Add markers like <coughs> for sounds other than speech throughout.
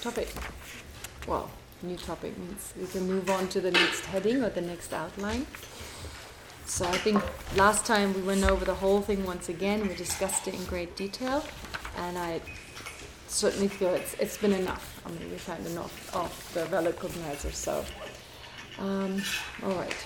topic. Well, new topic means we can move on to the next heading or the next outline. So I think last time we went over the whole thing once again. We discussed it in great detail, and I certainly feel it's it's been enough. I mean, we found enough of the valid cognizer. So, um, all right.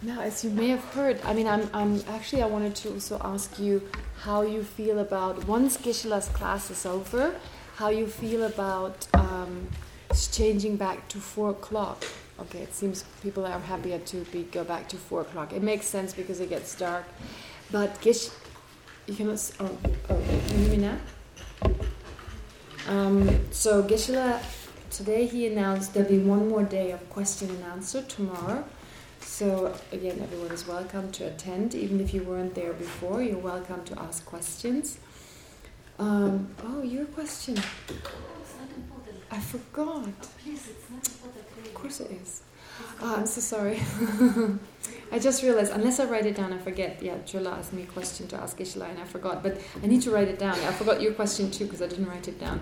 Now, as you may have heard, I mean, I'm, I'm actually I wanted to also ask you how you feel about once Geshe-la's class is over, how you feel about um, changing back to four o'clock. Okay, it seems people are happier to be go back to four o'clock. It makes sense because it gets dark, but Gish, you can also, oh, oh, can you hear me now? Um, so Geshe-la, today he announced there'll be one more day of question and answer tomorrow. So again, everyone is welcome to attend. Even if you weren't there before, you're welcome to ask questions. Um, oh, your question. I forgot. Of course it is. Oh, I'm so sorry. <laughs> I just realized, unless I write it down, I forget. Yeah, Jula asked me a question to ask Geshe-la, and I forgot. But I need to write it down. I forgot your question too, because I didn't write it down.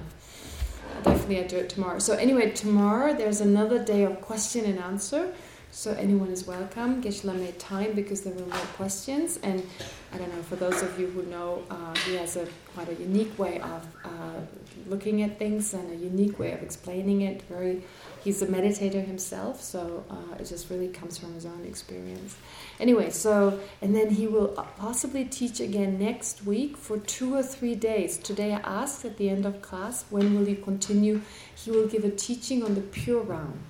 Definitely I'll do it tomorrow. So anyway, tomorrow there's another day of question and answer. So anyone is welcome. Geshe-la made time because there were more questions. And I don't know, for those of you who know, uh, he has a quite a unique way of uh, looking at things and a unique way of explaining it. Very, He's a meditator himself, so uh, it just really comes from his own experience. Anyway, so, and then he will possibly teach again next week for two or three days. Today I asked at the end of class, when will you continue? He will give a teaching on the pure realm.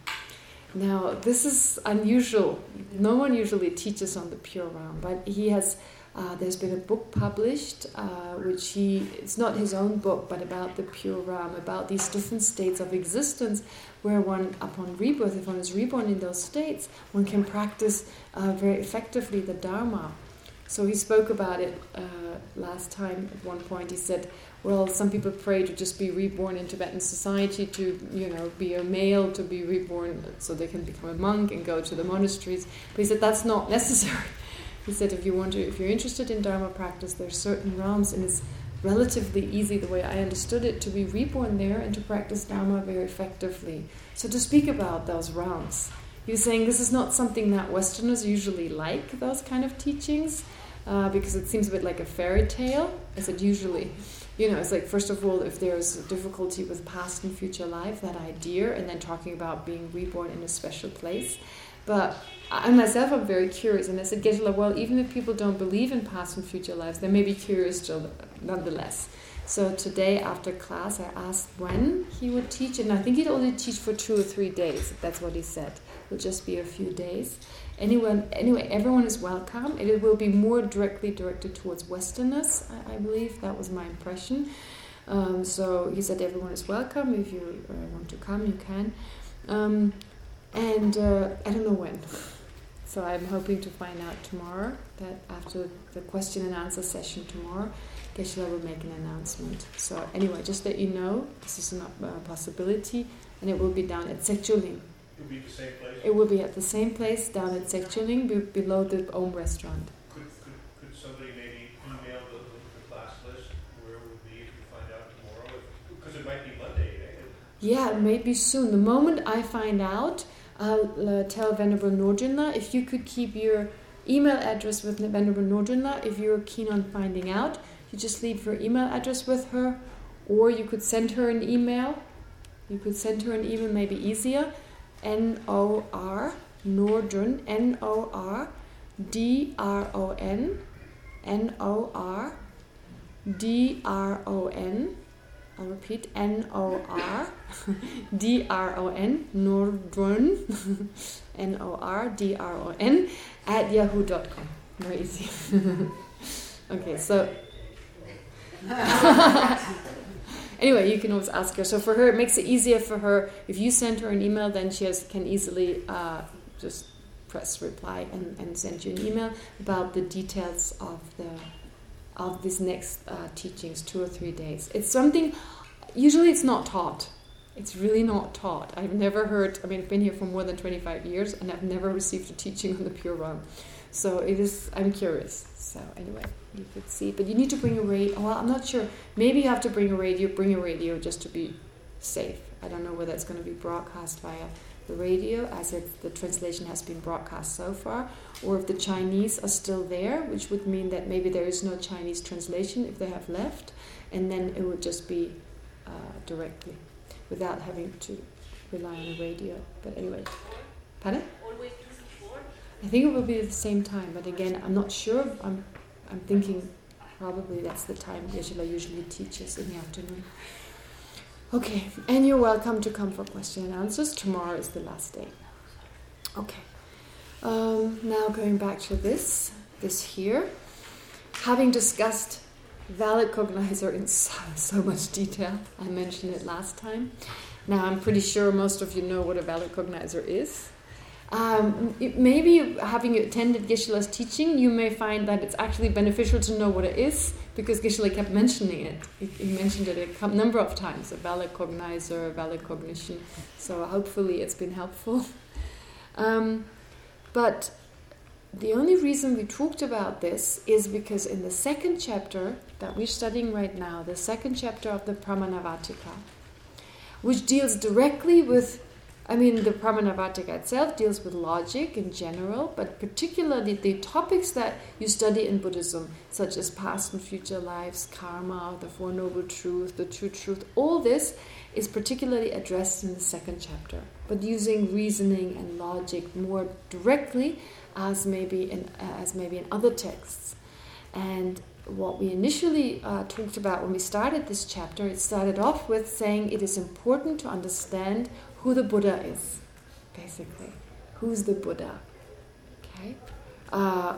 Now, this is unusual. No one usually teaches on the pure realm, but he has. Uh, there's been a book published, uh, which he, it's not his own book, but about the pure realm, about these different states of existence, where one, upon rebirth, if one is reborn in those states, one can practice uh, very effectively the Dharma. So he spoke about it uh, last time at one point. He said, well, some people pray to just be reborn in Tibetan society, to you know be a male, to be reborn so they can become a monk and go to the monasteries. But he said that's not <laughs> necessary. He said if you want to, if you're interested in Dharma practice, there's certain realms, and it's relatively easy, the way I understood it, to be reborn there and to practice Dharma very effectively. So to speak about those realms, he was saying this is not something that Westerners usually like, those kind of teachings, uh, because it seems a bit like a fairy tale, as it usually you know, it's like, first of all, if there's difficulty with past and future life, that idea, and then talking about being reborn in a special place. But I myself am very curious, and I said, Geshe-la, well, even if people don't believe in past and future lives, they may be curious still, nonetheless. So today, after class, I asked when he would teach, and I think he'd only teach for two or three days. That's what he said. Would just be a few days. Anyone, anyway, everyone is welcome. It will be more directly directed towards Westerners, I, I believe. That was my impression. Um, so he said everyone is welcome. If you uh, want to come, you can. Um, and uh, I don't know when. So I'm hoping to find out tomorrow that after the question and answer session tomorrow, Geshe-la will make an announcement. So anyway, just let you know, this is a possibility, and it will be down at Sekchuling. It will be the same place? It will be at the same place down at Sekchuling, be below the Om restaurant. Could, could, could somebody maybe email the, the, class list where it would be if you find out tomorrow? Because it might be Monday, eh? Yeah, maybe soon. The moment I find out, I'll uh, tell Venerable Nordron-la if you could keep your email address with Venerable Nordron-la if you're keen on finding out. You just leave your email address with her, or you could send her an email. You could send her an email, maybe easier. N-O-R, Nordron, N-O-R, D-R-O-N, N-O-R, D-R-O-N, I'll repeat, N-O-R, D-R-O-N, N-O-R-D-R-O-N, at yahoo.com. Very easy. <laughs> okay, so... <laughs> Anyway, you can always ask her. So for her, it makes it easier for her. If you send her an email, then she has, can easily uh, just press reply and, and send you an email about the details of the of these next uh, teachings, two or three days. It's something, usually it's not taught. It's really not taught. I've never heard, I mean, I've been here for more than 25 years and I've never received a teaching on the Pure Realm. So it is. I'm curious. So anyway, you could see, but you need to bring a radio. Well, I'm not sure. Maybe you have to bring a radio. Bring a radio just to be safe. I don't know whether it's going to be broadcast via the radio, as it, the translation has been broadcast so far, or if the Chinese are still there, which would mean that maybe there is no Chinese translation if they have left, and then it would just be uh, directly, without having to rely on a radio. But anyway, pardon? Always two to four. I think it will be at the same time, but again, I'm not sure. I'm, I'm thinking probably that's the time Geshe-la usually teaches in the afternoon. Okay, and you're welcome to come for question and answers. Tomorrow is the last day. Okay. Um, now going back to this, this here. Having discussed valid cognizer in so, <laughs> so much detail, I mentioned it last time. Now I'm pretty sure most of you know what a valid cognizer is. Um, maybe having attended Geshe-la's teaching, you may find that it's actually beneficial to know what it is, because Geshe-la kept mentioning it. He, he mentioned it a number of times, a valid cognizer, a valid cognition. So hopefully it's been helpful. <laughs> Um, but the only reason we talked about this is because in the second chapter that we're studying right now, the second chapter of the Pramanavarttika, which deals directly with I mean, the Pramanavarttika itself deals with logic in general, but particularly the topics that you study in Buddhism, such as past and future lives, karma, the Four Noble Truths, the Two Truths, all this is particularly addressed in the second chapter, but using reasoning and logic more directly as maybe in, as maybe in other texts. And what we initially uh, talked about when we started this chapter, it started off with saying it is important to understand who the Buddha is, basically. Who's the Buddha? Okay. Uh,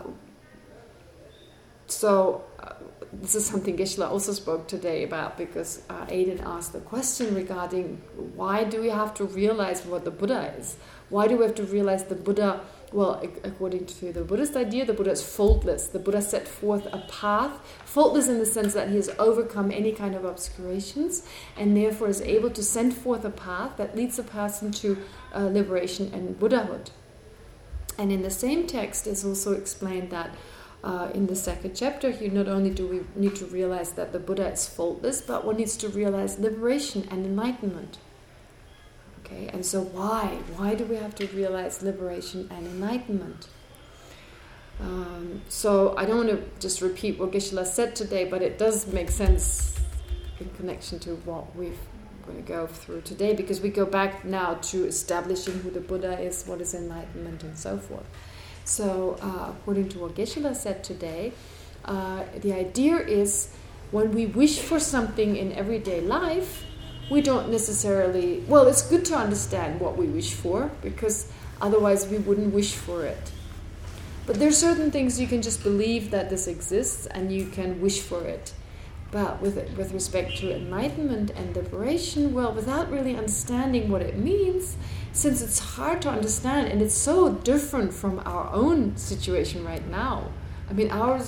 so uh, this is something Geshe-la also spoke today about because uh, Aiden asked the question regarding why do we have to realize what the Buddha is? Why do we have to realize the Buddha well, according to the Buddhist idea, the Buddha is faultless. The Buddha set forth a path, faultless in the sense that he has overcome any kind of obscurations and therefore is able to send forth a path that leads a person to uh, liberation and Buddhahood. And in the same text is also explained that uh, in the second chapter here, not only do we need to realize that the Buddha is faultless, but one needs to realize liberation and enlightenment. Okay, and so why? Why do we have to realize liberation and enlightenment? Um, so I don't want to just repeat what Geshe-la said today, but it does make sense in connection to what we're going to go through today, because we go back now to establishing who the Buddha is, what is enlightenment, and so forth. So uh, according to what Geshe-la said today, uh, the idea is when we wish for something in everyday life, we don't necessarily... Well, it's good to understand what we wish for, because otherwise we wouldn't wish for it. But there are certain things you can just believe that this exists and you can wish for it. But with with respect to enlightenment and liberation, well, without really understanding what it means, since it's hard to understand and it's so different from our own situation right now. I mean, our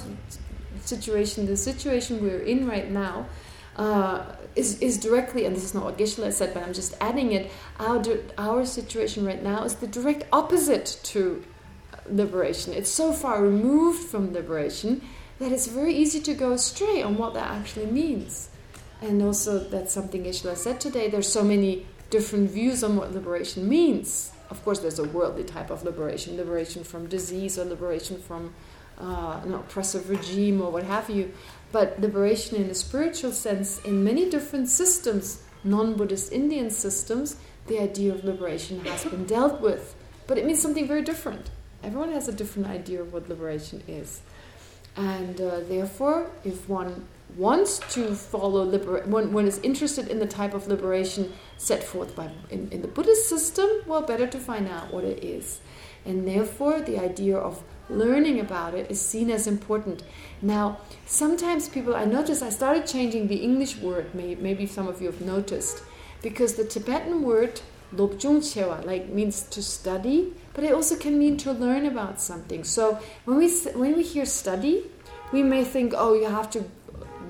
situation, the situation we're in right now, uh, is, is directly, and this is not what Geshe-la said, but I'm just adding it, our, our situation right now is the direct opposite to liberation. It's so far removed from liberation that it's very easy to go astray on what that actually means. And also, that's something Geshe-la said today, there's so many different views on what liberation means. Of course, there's a worldly type of liberation, liberation from disease or liberation from uh, an oppressive regime or what have you. But liberation in a spiritual sense, in many different systems, non-Buddhist Indian systems, the idea of liberation has been dealt with. But it means something very different. Everyone has a different idea of what liberation is. And uh, therefore, if one wants to follow liberation, one, one is interested in the type of liberation set forth by in, in the Buddhist system, well, better to find out what it is. And therefore, the idea of learning about it is seen as important. Now, sometimes people, I noticed, I started changing the English word, maybe some of you have noticed, because the Tibetan word like means to study, but it also can mean to learn about something. So when we when we hear study, we may think, oh, you have to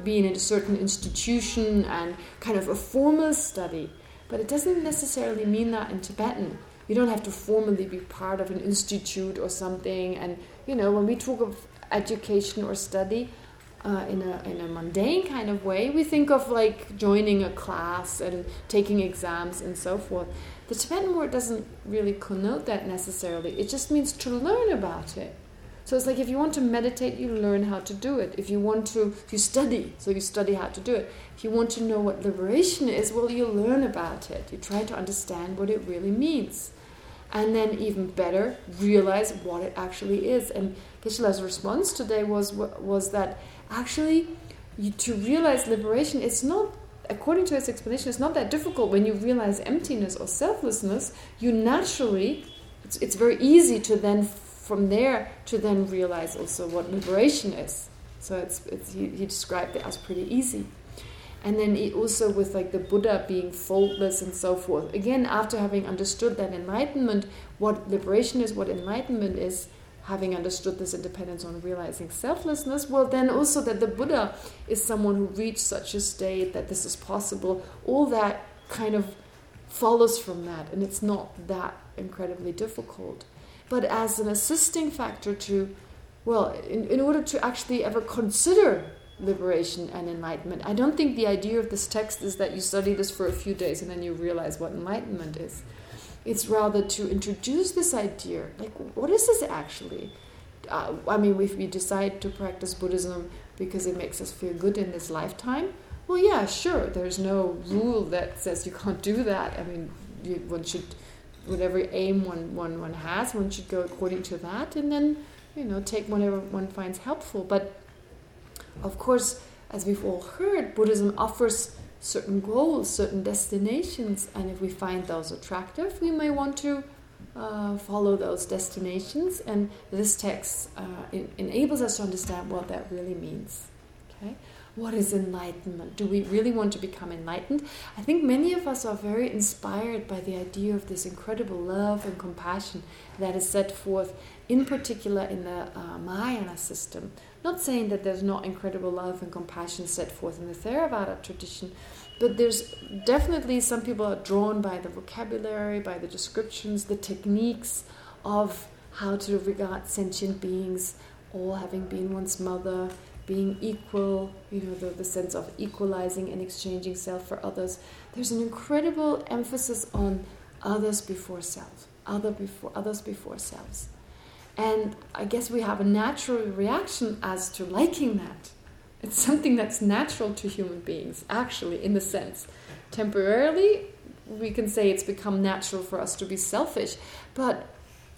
be in a certain institution and kind of a formal study. But it doesn't necessarily mean that in Tibetan. You don't have to formally be part of an institute or something, and you know, when we talk of education or study uh, in a in a mundane kind of way, we think of like joining a class and taking exams and so forth. The Tibetan word doesn't really connote that necessarily. It just means to learn about it. So it's like if you want to meditate, you learn how to do it. If you want to, you study, so you study how to do it. If you want to know what liberation is, well, you learn about it. You try to understand what it really means. And then even better, realize what it actually is. And Geshe-la's response today was was that actually you, to realize liberation, it's not, according to his explanation, it's not that difficult when you realize emptiness or selflessness. You naturally, it's, it's very easy to then from there to then realize also what liberation is. So it's, it's he, he, described it as pretty easy. And then he also with like the Buddha being faultless and so forth. Again, after having understood that enlightenment, what liberation is, what enlightenment is, having understood this independence on realizing selflessness, well then also that the Buddha is someone who reached such a state that this is possible, all that kind of follows from that and it's not that incredibly difficult but as an assisting factor to, well, in, in order to actually ever consider liberation and enlightenment. I don't think the idea of this text is that you study this for a few days and then you realize what enlightenment is. It's rather to introduce this idea, like, what is this actually? Uh, I mean, if we decide to practice Buddhism because it makes us feel good in this lifetime, well, yeah, sure, there's no rule that says you can't do that. I mean, you, one should whatever aim one, one, one has, one should go according to that and then, you know, take whatever one finds helpful. But, of course, as we've all heard, Buddhism offers certain goals, certain destinations, and if we find those attractive, we may want to uh, follow those destinations, and this text uh, enables us to understand what that really means. Okay. What is enlightenment? Do we really want to become enlightened? I think many of us are very inspired by the idea of this incredible love and compassion that is set forth, in particular in the uh, Mahayana system. Not saying that there's not incredible love and compassion set forth in the Theravada tradition, but there's definitely some people are drawn by the vocabulary, by the descriptions, the techniques of how to regard sentient beings, all having been one's mother, being equal, you know, the, the sense of equalizing and exchanging self for others. There's an incredible emphasis on others before self, other before others before selves. And I guess we have a natural reaction as to liking that. It's something that's natural to human beings, actually, in the sense. Temporarily, we can say it's become natural for us to be selfish, but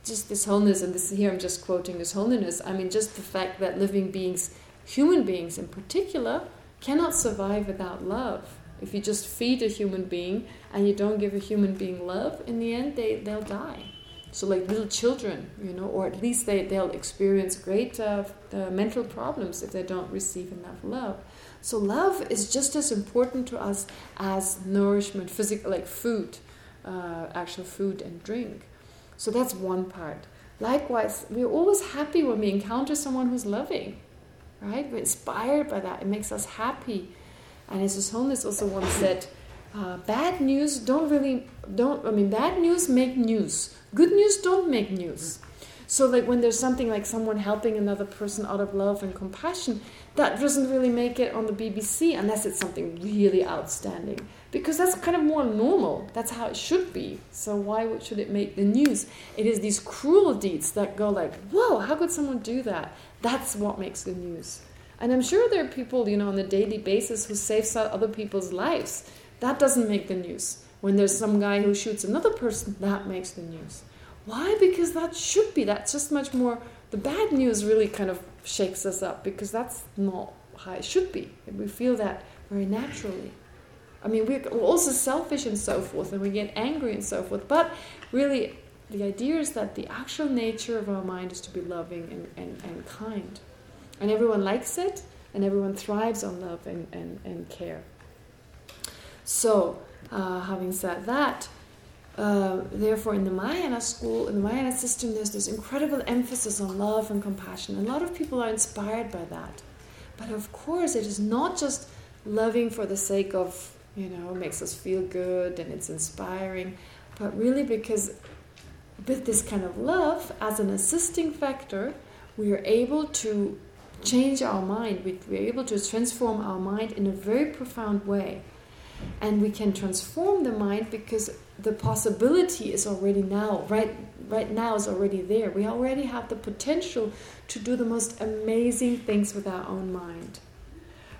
just this wholeness, and this here I'm just quoting this holiness, I mean, just the fact that living beings human beings in particular cannot survive without love. If you just feed a human being and you don't give a human being love, in the end they, they'll die. So like little children, you know, or at least they, they'll experience great uh, uh, mental problems if they don't receive enough love. So love is just as important to us as nourishment, physical, like food, uh, actual food and drink. So that's one part. Likewise, we're always happy when we encounter someone who's loving right? We're inspired by that. It makes us happy. And as His Holiness also once said, uh, bad news don't really, don't, I mean, bad news make news. Good news don't make news. So like when there's something like someone helping another person out of love and compassion, that doesn't really make it on the BBC unless it's something really outstanding. Because that's kind of more normal. That's how it should be. So why should it make the news? It is these cruel deeds that go like, whoa, how could someone do that? That's what makes the news. And I'm sure there are people, you know, on a daily basis who save other people's lives. That doesn't make the news. When there's some guy who shoots another person, that makes the news. Why? Because that should be. That's just much more... The bad news really kind of shakes us up because that's not how it should be. We feel that very naturally. I mean, we're also selfish and so forth, and we get angry and so forth. But really, the idea is that the actual nature of our mind is to be loving and, and, and kind. And everyone likes it, and everyone thrives on love and, and, and care. So, uh, having said that, uh, therefore in the Mahayana school, in the Mahayana system, there's this incredible emphasis on love and compassion. A lot of people are inspired by that. But of course, it is not just loving for the sake of, you know, makes us feel good and it's inspiring, but really because with this kind of love as an assisting factor, we are able to change our mind. We, we're able to transform our mind in a very profound way. And we can transform the mind because the possibility is already now, right, right now is already there. We already have the potential to do the most amazing things with our own mind.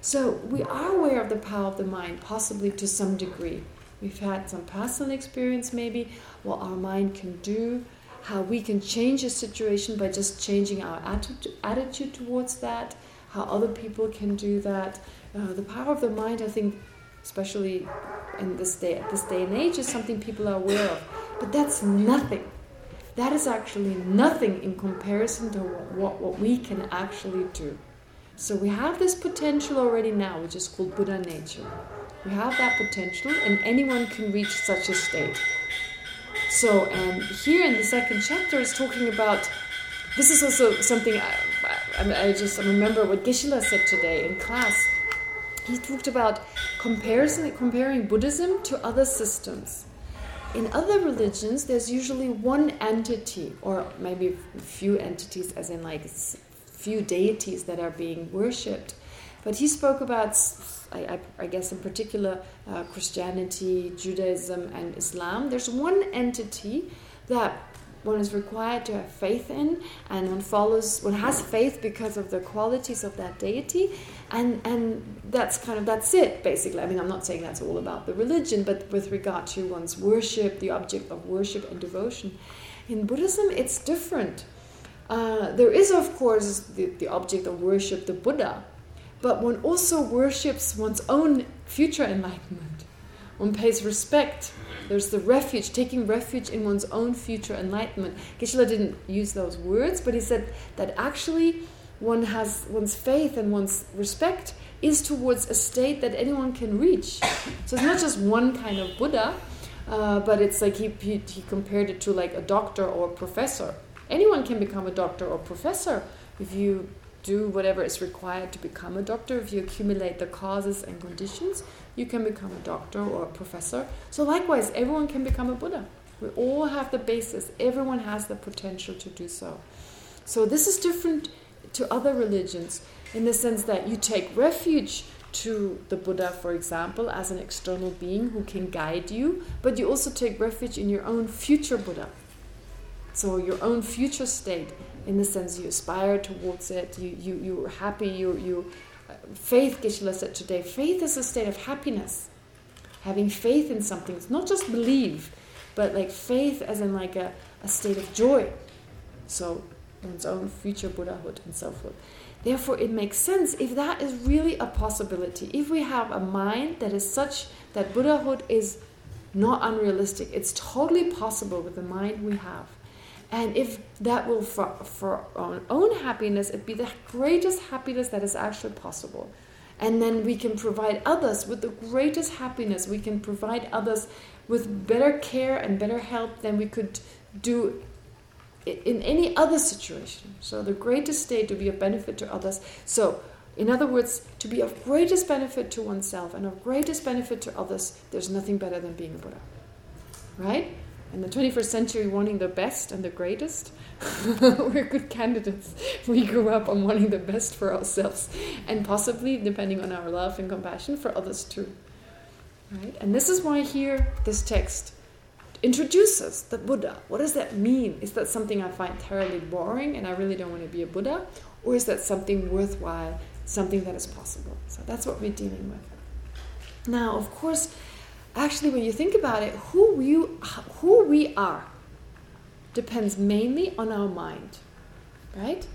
So we are aware of the power of the mind, possibly to some degree. We've had some personal experience maybe, what our mind can do, how we can change a situation by just changing our attitude towards that, how other people can do that. Uh, the power of the mind, I think, especially in this day, at this day and age, is something people are aware of. But that's nothing. That is actually nothing in comparison to what, what we can actually do. So we have this potential already now, which is called Buddha nature. We have that potential, and anyone can reach such a state. So, and here in the second chapter is talking about. This is also something I, I, I just remember what Geshe-la said today in class. He talked about comparison, comparing Buddhism to other systems. In other religions, there's usually one entity, or maybe few entities, as in like few deities that are being worshipped. But he spoke about, I, I, I guess in particular, uh, Christianity, Judaism, and Islam. There's one entity that one is required to have faith in, and one follows, one has faith because of the qualities of that deity, and and that's kind of that's it basically. I mean, I'm not saying that's all about the religion, but with regard to one's worship, the object of worship and devotion, in Buddhism it's different. Uh, there is, of course, the, the object of worship, the Buddha, but one also worships one's own future enlightenment. One pays respect. There's the refuge, taking refuge in one's own future enlightenment. Geshe-la didn't use those words, but he said that actually one has one's faith and one's respect is towards a state that anyone can reach. So it's not just one kind of Buddha, uh, but it's like he, he, he compared it to like a doctor or a professor. Anyone can become a doctor or professor if you do whatever is required to become a doctor. If you accumulate the causes and conditions, you can become a doctor or a professor. So likewise, everyone can become a Buddha. We all have the basis. Everyone has the potential to do so. So this is different to other religions in the sense that you take refuge to the Buddha, for example, as an external being who can guide you, but you also take refuge in your own future Buddha. So your own future state, in the sense you aspire towards it, you you you're happy, you you uh, faith. Geshe-la said today, faith is a state of happiness. Having faith in something, it's not just believe, but like faith as in like a, a state of joy. So one's own future Buddhahood and so forth. Therefore, it makes sense if that is really a possibility. If we have a mind that is such that Buddhahood is not unrealistic, it's totally possible with the mind we have and if that will, for, for our own happiness, it be the greatest happiness that is actually possible. And then we can provide others with the greatest happiness. We can provide others with better care and better help than we could do in any other situation. So the greatest state to be of benefit to others. So, in other words, to be of greatest benefit to oneself and of greatest benefit to others, there's nothing better than being a Buddha. Right? in the 21st century wanting the best and the greatest. <laughs> We're good candidates. We grew up on wanting the best for ourselves and possibly, depending on our love and compassion, for others too. Right? And this is why here this text introduces the Buddha. What does that mean? Is that something I find terribly boring and I really don't want to be a Buddha? Or is that something worthwhile, something that is possible? So that's what we're dealing with. Now, of course, actually, when you think about it, who we, who we are depends mainly on our mind, right?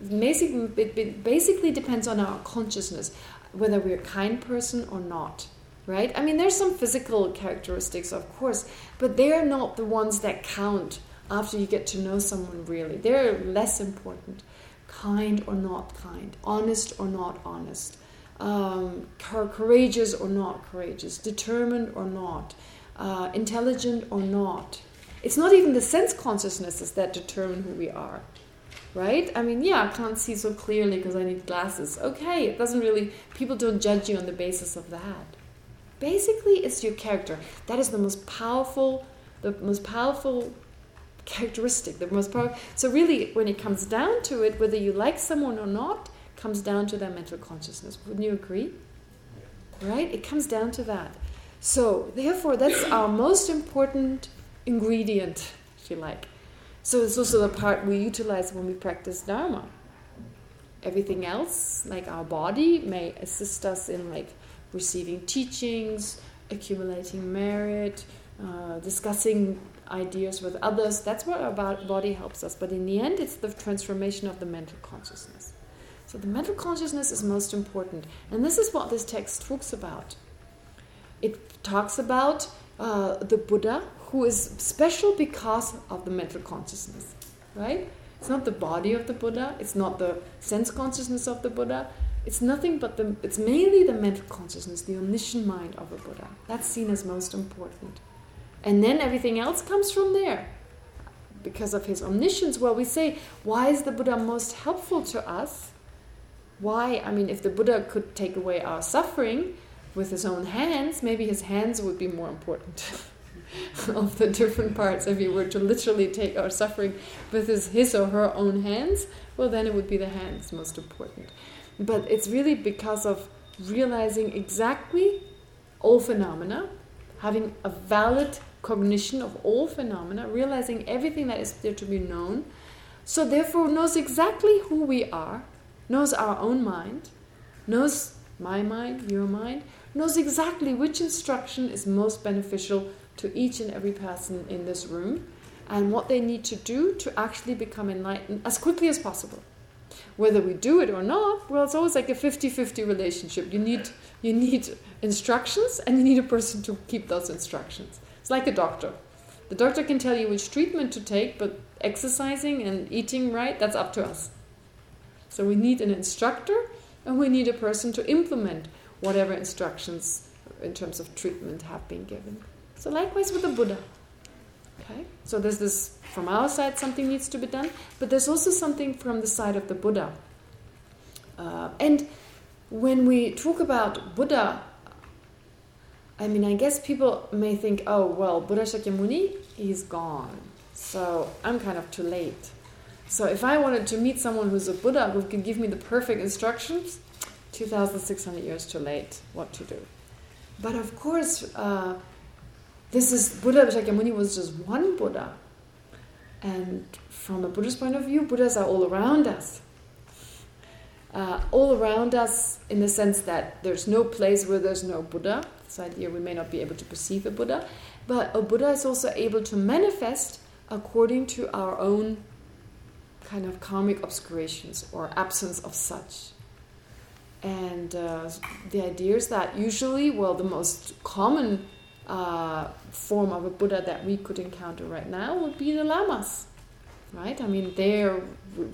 Basically, it basically depends on our consciousness, whether we're a kind person or not, right? I mean, there's some physical characteristics, of course, but they're not the ones that count after you get to know someone really. They're less important. Kind or not kind, honest or not honest, um, courageous or not courageous, determined or not, uh, intelligent or not. It's not even the sense consciousnesses that determine who we are, right? I mean, yeah, I can't see so clearly because I need glasses. Okay, it doesn't really, people don't judge you on the basis of that. Basically, it's your character. That is the most powerful, the most powerful characteristic, the most powerful. So really, when it comes down to it, whether you like someone or not, comes down to their mental consciousness. Wouldn't you agree? Right? It comes down to that. So, therefore, that's our most important ingredient, if you like. So it's also the part we utilize when we practice Dharma. Everything else, like our body, may assist us in like receiving teachings, accumulating merit, uh, discussing ideas with others. That's what our body helps us. But in the end, it's the transformation of the mental consciousness. So the mental consciousness is most important. And this is what this text talks about. It talks about uh, the Buddha, who is special because of the mental consciousness, right? It's not the body of the Buddha, it's not the sense consciousness of the Buddha, it's nothing but the, it's mainly the mental consciousness, the omniscient mind of a Buddha. That's seen as most important. And then everything else comes from there. Because of his omniscience, well, we say, why is the Buddha most helpful to us? Why? I mean, if the Buddha could take away our suffering with his own hands, maybe his hands would be more important. <laughs> of the different parts. If he were to literally take our suffering with his, his or her own hands, well, then it would be the hands most important. But it's really because of realizing exactly all phenomena, having a valid cognition of all phenomena, realizing everything that is there to be known, so therefore knows exactly who we are, knows our own mind, knows my mind, your mind, knows exactly which instruction is most beneficial to each and every person in this room and what they need to do to actually become enlightened as quickly as possible. Whether we do it or not, well, it's always like a 50-50 relationship. You need you need instructions and you need a person to keep those instructions. It's like a doctor. The doctor can tell you which treatment to take, but exercising and eating right, that's up to us. So we need an instructor and we need a person to implement whatever instructions in terms of treatment have been given. So likewise with the Buddha. Okay, so there's this from our side something needs to be done, but there's also something from the side of the Buddha. Uh, and when we talk about Buddha, I mean, I guess people may think, oh, well, Buddha Shakyamuni, he's gone. So I'm kind of too late. So if I wanted to meet someone who's a Buddha who can give me the perfect instructions, 2,600 years too late, what to do. But of course, uh, this is Buddha Shakyamuni was just one Buddha. And from a Buddhist point of view, Buddhas are all around us. Uh, all around us in the sense that there's no place where there's no Buddha. This idea we may not be able to perceive a Buddha. But a Buddha is also able to manifest according to our own kind of karmic obscurations or absence of such. And uh, the idea is that usually, well, the most common uh, form of a Buddha that we could encounter right now would be the lamas, right? I mean, there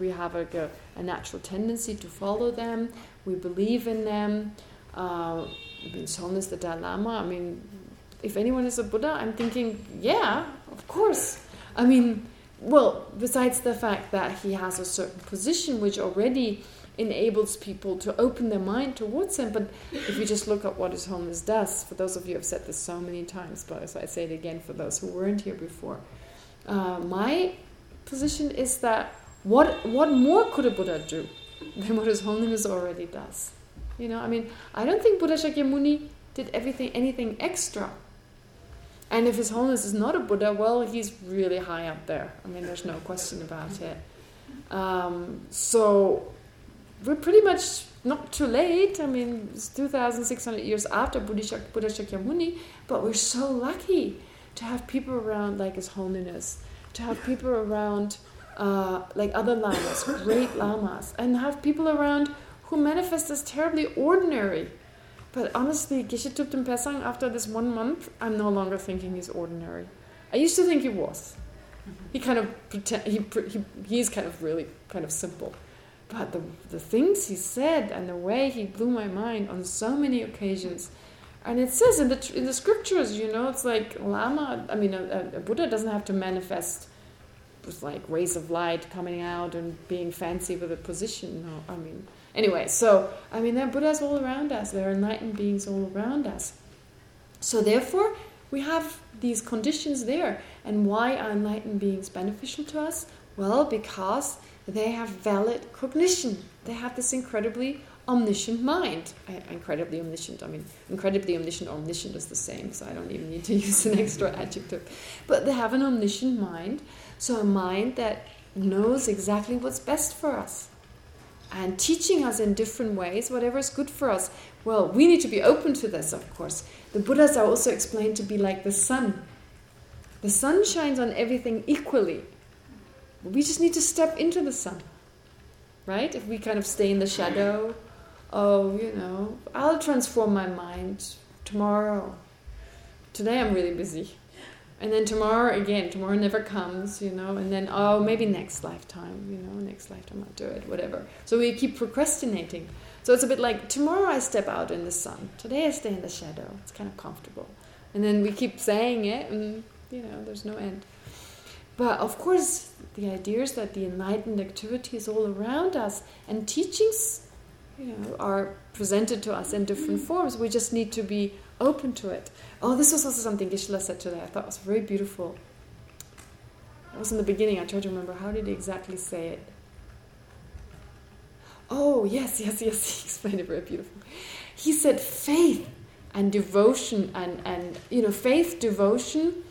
we have a, a natural tendency to follow them. We believe in them. Uh, I mean, so is the Dalai Lama. I mean, if anyone is a Buddha, I'm thinking, yeah, of course. I mean, well, besides the fact that he has a certain position which already enables people to open their mind towards him. But if you just look at what his holiness does, for those of you who have said this so many times, but so I say it again for those who weren't here before, uh, my position is that what what more could a Buddha do than what his holiness already does? You know, I mean, I don't think Buddha Shakyamuni did everything anything extra. And if his holiness is not a Buddha, well, he's really high up there. I mean, there's no question about it. Um, so we're pretty much not too late. I mean, it's 2,600 years after Buddha Shakyamuni, but we're so lucky to have people around like His Holiness, to have people around uh, like other lamas, great lamas, and have people around who manifest as terribly ordinary. But honestly, Geshe Tupten Pesang, after this one month, I'm no longer thinking he's ordinary. I used to think he was. He kind of pretend he, he he's kind of really kind of simple. But the, the things he said and the way he blew my mind on so many occasions. And it says in the in the scriptures, you know, it's like Lama, I mean, a, a Buddha doesn't have to manifest with like rays of light coming out and being fancy with a position. No, I mean, anyway, so, I mean, there are Buddhas all around us. There are enlightened beings all around us. So therefore, We have these conditions there. And why are enlightened beings beneficial to us? Well, because they have valid cognition. They have this incredibly omniscient mind. incredibly omniscient, I mean, incredibly omniscient, omniscient is the same, so I don't even need to <laughs> use an extra mm-hmm. adjective. But they have an omniscient mind, so a mind that knows exactly what's best for us and teaching us in different ways whatever is good for us. Well, we need to be open to this, of course. The Buddhas are also explained to be like the sun. The sun shines on everything equally. We just need to step into the sun. Right? If we kind of stay in the shadow, oh, you know, I'll transform my mind tomorrow. Today I'm really busy. And then tomorrow again, tomorrow never comes, you know, and then, oh, maybe next lifetime, you know, next lifetime I'll do it, whatever. So we keep procrastinating. So it's a bit like, tomorrow I step out in the sun. Today I stay in the shadow. It's kind of comfortable. And then we keep saying it, and, you know, there's no end. But of course, the idea is that the enlightened activity is all around us, and teachings, you know, are presented to us in different mm-hmm. forms. We just need to be open to it. Oh, this was also something Geshe-la said today. I thought it was very beautiful. It was in the beginning. I tried to remember. How did he exactly say it? Oh, yes, yes, <laughs> yes. He explained it very beautifully. He said faith and devotion and, and you know, faith, devotion,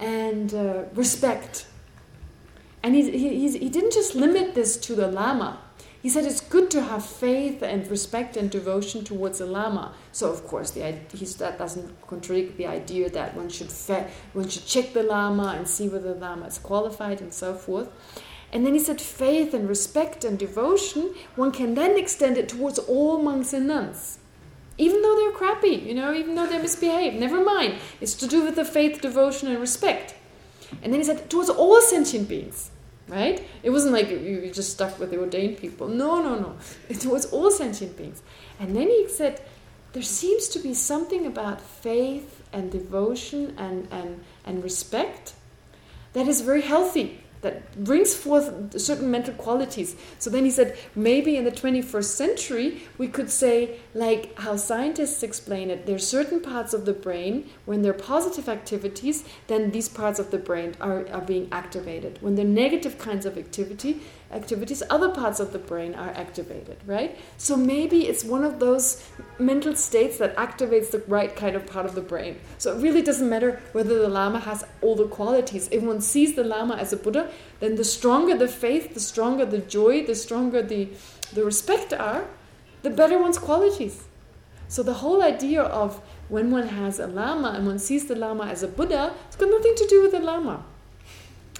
and uh, respect. And he, he, he didn't just limit this to the Lama. He said it's good to have faith and respect and devotion towards the lama. So of course, the that doesn't contradict the idea that one should one should check the lama and see whether the lama is qualified and so forth. And then he said faith and respect and devotion, one can then extend it towards all monks and nuns. Even though they're crappy, you know, even though they misbehave, never mind. It's to do with the faith, devotion and respect. And then he said towards all sentient beings right? It wasn't like you just stuck with the ordained people. No, no, no. <laughs> It was all sentient beings. And then he said, there seems to be something about faith and devotion and, and, and respect that is very healthy that brings forth certain mental qualities. So then he said, maybe in the 21st century, we could say, like how scientists explain it, there are certain parts of the brain, when there are positive activities, then these parts of the brain are, are being activated. When there are negative kinds of activity, activities, other parts of the brain are activated, right? So maybe it's one of those mental states that activates the right kind of part of the brain. So it really doesn't matter whether the Lama has all the qualities. If one sees the Lama as a Buddha, then the stronger the faith, the stronger the joy, the stronger the, the respect are, the better one's qualities. So the whole idea of when one has a Lama and one sees the Lama as a Buddha, it's got nothing to do with the Lama.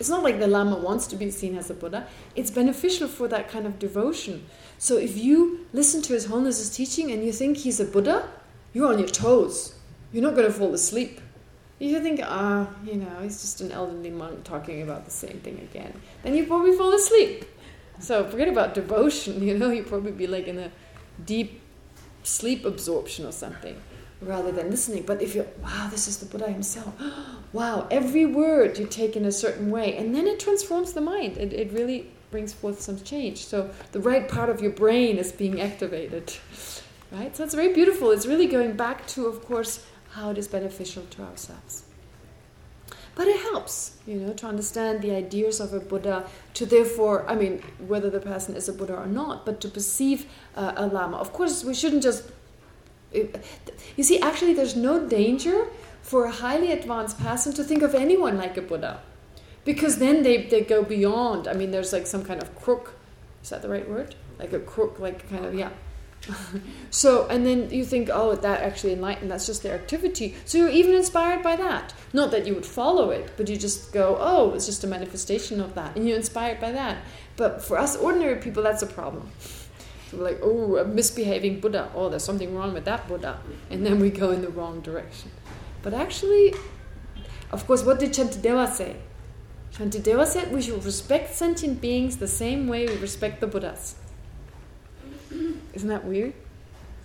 It's not like the Lama wants to be seen as a Buddha. It's beneficial for that kind of devotion. So if you listen to His Holiness's teaching and you think he's a Buddha, you're on your toes. You're not going to fall asleep. You think, ah, you know, he's just an elderly monk talking about the same thing again. Then you probably fall asleep. So forget about devotion, <laughs> you know, you probably be like in a deep sleep absorption or something rather than listening. But if you're, wow, this is the Buddha himself. <gasps> wow, every word you take in a certain way. And then it transforms the mind. It, it really brings forth some change. So the right part of your brain is being activated. <laughs> Right? So it's very beautiful. It's really going back to, of course, how it is beneficial to ourselves. But it helps, you know, to understand the ideas of a Buddha, to therefore, I mean, whether the person is a Buddha or not, but to perceive uh, a Lama. Of course, we shouldn't just you see, actually there's no danger for a highly advanced person to think of anyone like a Buddha. Because then they, they go beyond. I mean, there's like some kind of crook. Is that the right word? Like a crook, like kind of, yeah. <laughs> so, and then you think, oh, that actually enlightened, that's just their activity. So you're even inspired by that. Not that you would follow it, but you just go, oh, it's just a manifestation of that. And you're inspired by that. But for us ordinary people, that's a problem. Like, oh, a misbehaving Buddha. Oh, there's something wrong with that Buddha. And then we go in the wrong direction. But actually, of course, what did Shantideva say? Shantideva said we should respect sentient beings the same way we respect the Buddhas. Isn't that weird?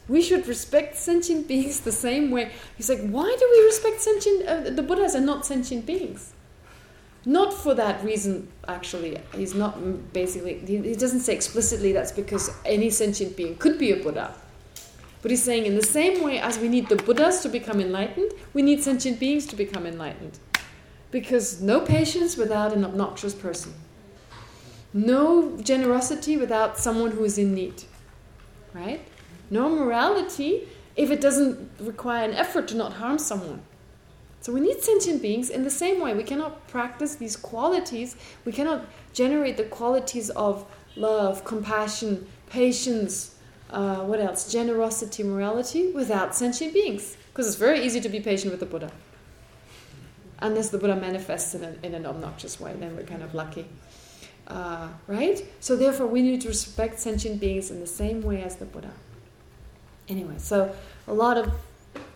We should respect sentient beings the same way. He's like, why do we respect sentient... Uh, the Buddhas are not sentient beings. Not for that reason, actually. He's not basically... He doesn't say explicitly that's because any sentient being could be a Buddha. But he's saying in the same way as we need the Buddhas to become enlightened, we need sentient beings to become enlightened. Because no patience without an obnoxious person. No generosity without someone who is in need. Right? No morality if it doesn't require an effort to not harm someone. So we need sentient beings in the same way. We cannot practice these qualities. We cannot generate the qualities of love, compassion, patience, uh, what else? Generosity, morality without sentient beings. Because it's very easy to be patient with the Buddha. Unless the Buddha manifests in an, in an obnoxious way, then we're kind of lucky. Uh, right? So therefore we need to respect sentient beings in the same way as the Buddha. Anyway, so a lot of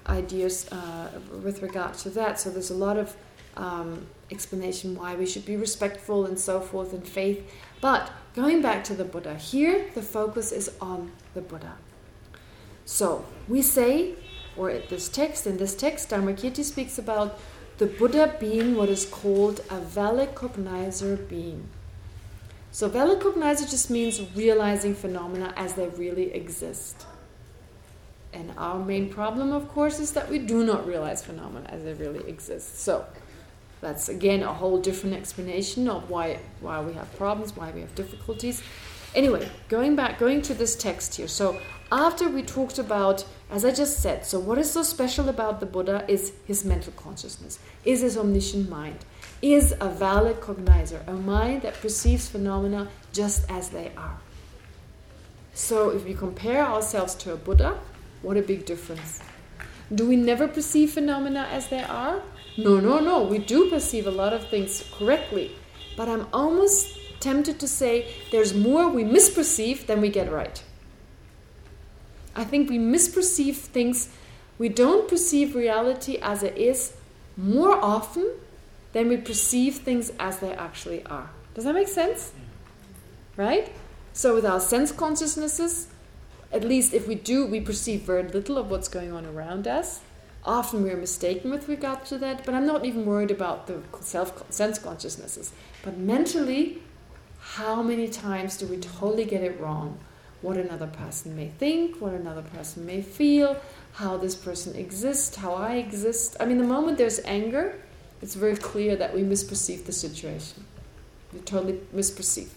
ideas uh, with regard to that. So there's a lot of um, explanation why we should be respectful and so forth in faith. But going back to the Buddha, here the focus is on the Buddha. So we say, or this text, in this text, Dharmakirti speaks about the Buddha being what is called a valid cognizer being. So valid cognizer just means realizing phenomena as they really exist. And our main problem, of course, is that we do not realize phenomena as they really exist. So that's, again, a whole different explanation of why, why we have problems, why we have difficulties. Anyway, going back, going to this text here. So after we talked about, as I just said, so what is so special about the Buddha is his mental consciousness, is his omniscient mind, is a valid cognizer, a mind that perceives phenomena just as they are. So if we compare ourselves to a Buddha, what a big difference. Do we never perceive phenomena as they are? No, no, no. We do perceive a lot of things correctly. But I'm almost tempted to say there's more we misperceive than we get right. I think we misperceive things. We don't perceive reality as it is more often than we perceive things as they actually are. Does that make sense? Right? So with our sense consciousnesses, at least if we do, we perceive very little of what's going on around us. Often we're mistaken with regard to that, but I'm not even worried about the self sense consciousnesses. But mentally, how many times do we totally get it wrong? What another person may think, what another person may feel, how this person exists, how I exist. I mean, the moment there's anger, it's very clear that we misperceive the situation. We totally misperceive.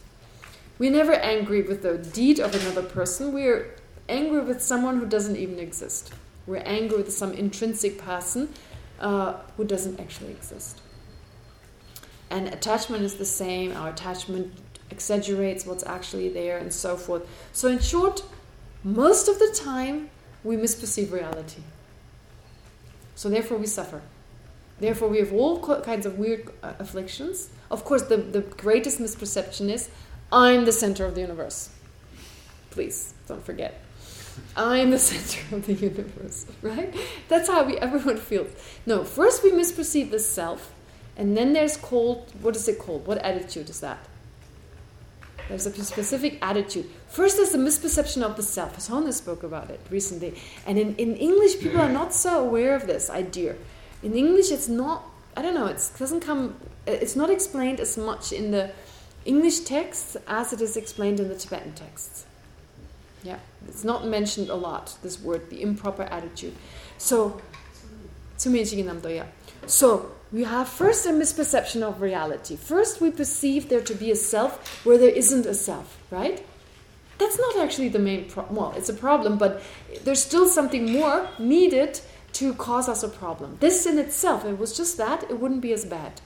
We're never angry with the deed of another person. We're angry with someone who doesn't even exist. We're angry with some intrinsic person uh, who doesn't actually exist. And attachment is the same. Our attachment exaggerates what's actually there and so forth. So in short, most of the time we misperceive reality. So therefore we suffer. Therefore we have all kinds of weird uh, afflictions. Of course, the, the greatest misperception is, I'm the center of the universe. Please, don't forget. I'm the center of the universe, <laughs> right? That's how we everyone feels. No, first we misperceive the self, and then there's called, what is it called? What attitude is that? There's a specific attitude. First, there's the misperception of the self. Hasona spoke about it recently. And in, in English, people are not so aware of this idea. In English, it's not, I don't know, it doesn't come, it's not explained as much in the English texts as it is explained in the Tibetan texts. Yeah, it's not mentioned a lot, this word, the improper attitude. So, Namdoya. so we have first a misperception of reality. First we perceive there to be a self where there isn't a self, right? That's not actually the main problem. Well, it's a problem, but there's still something more needed to cause us a problem. This in itself, it was just that, it wouldn't be as bad.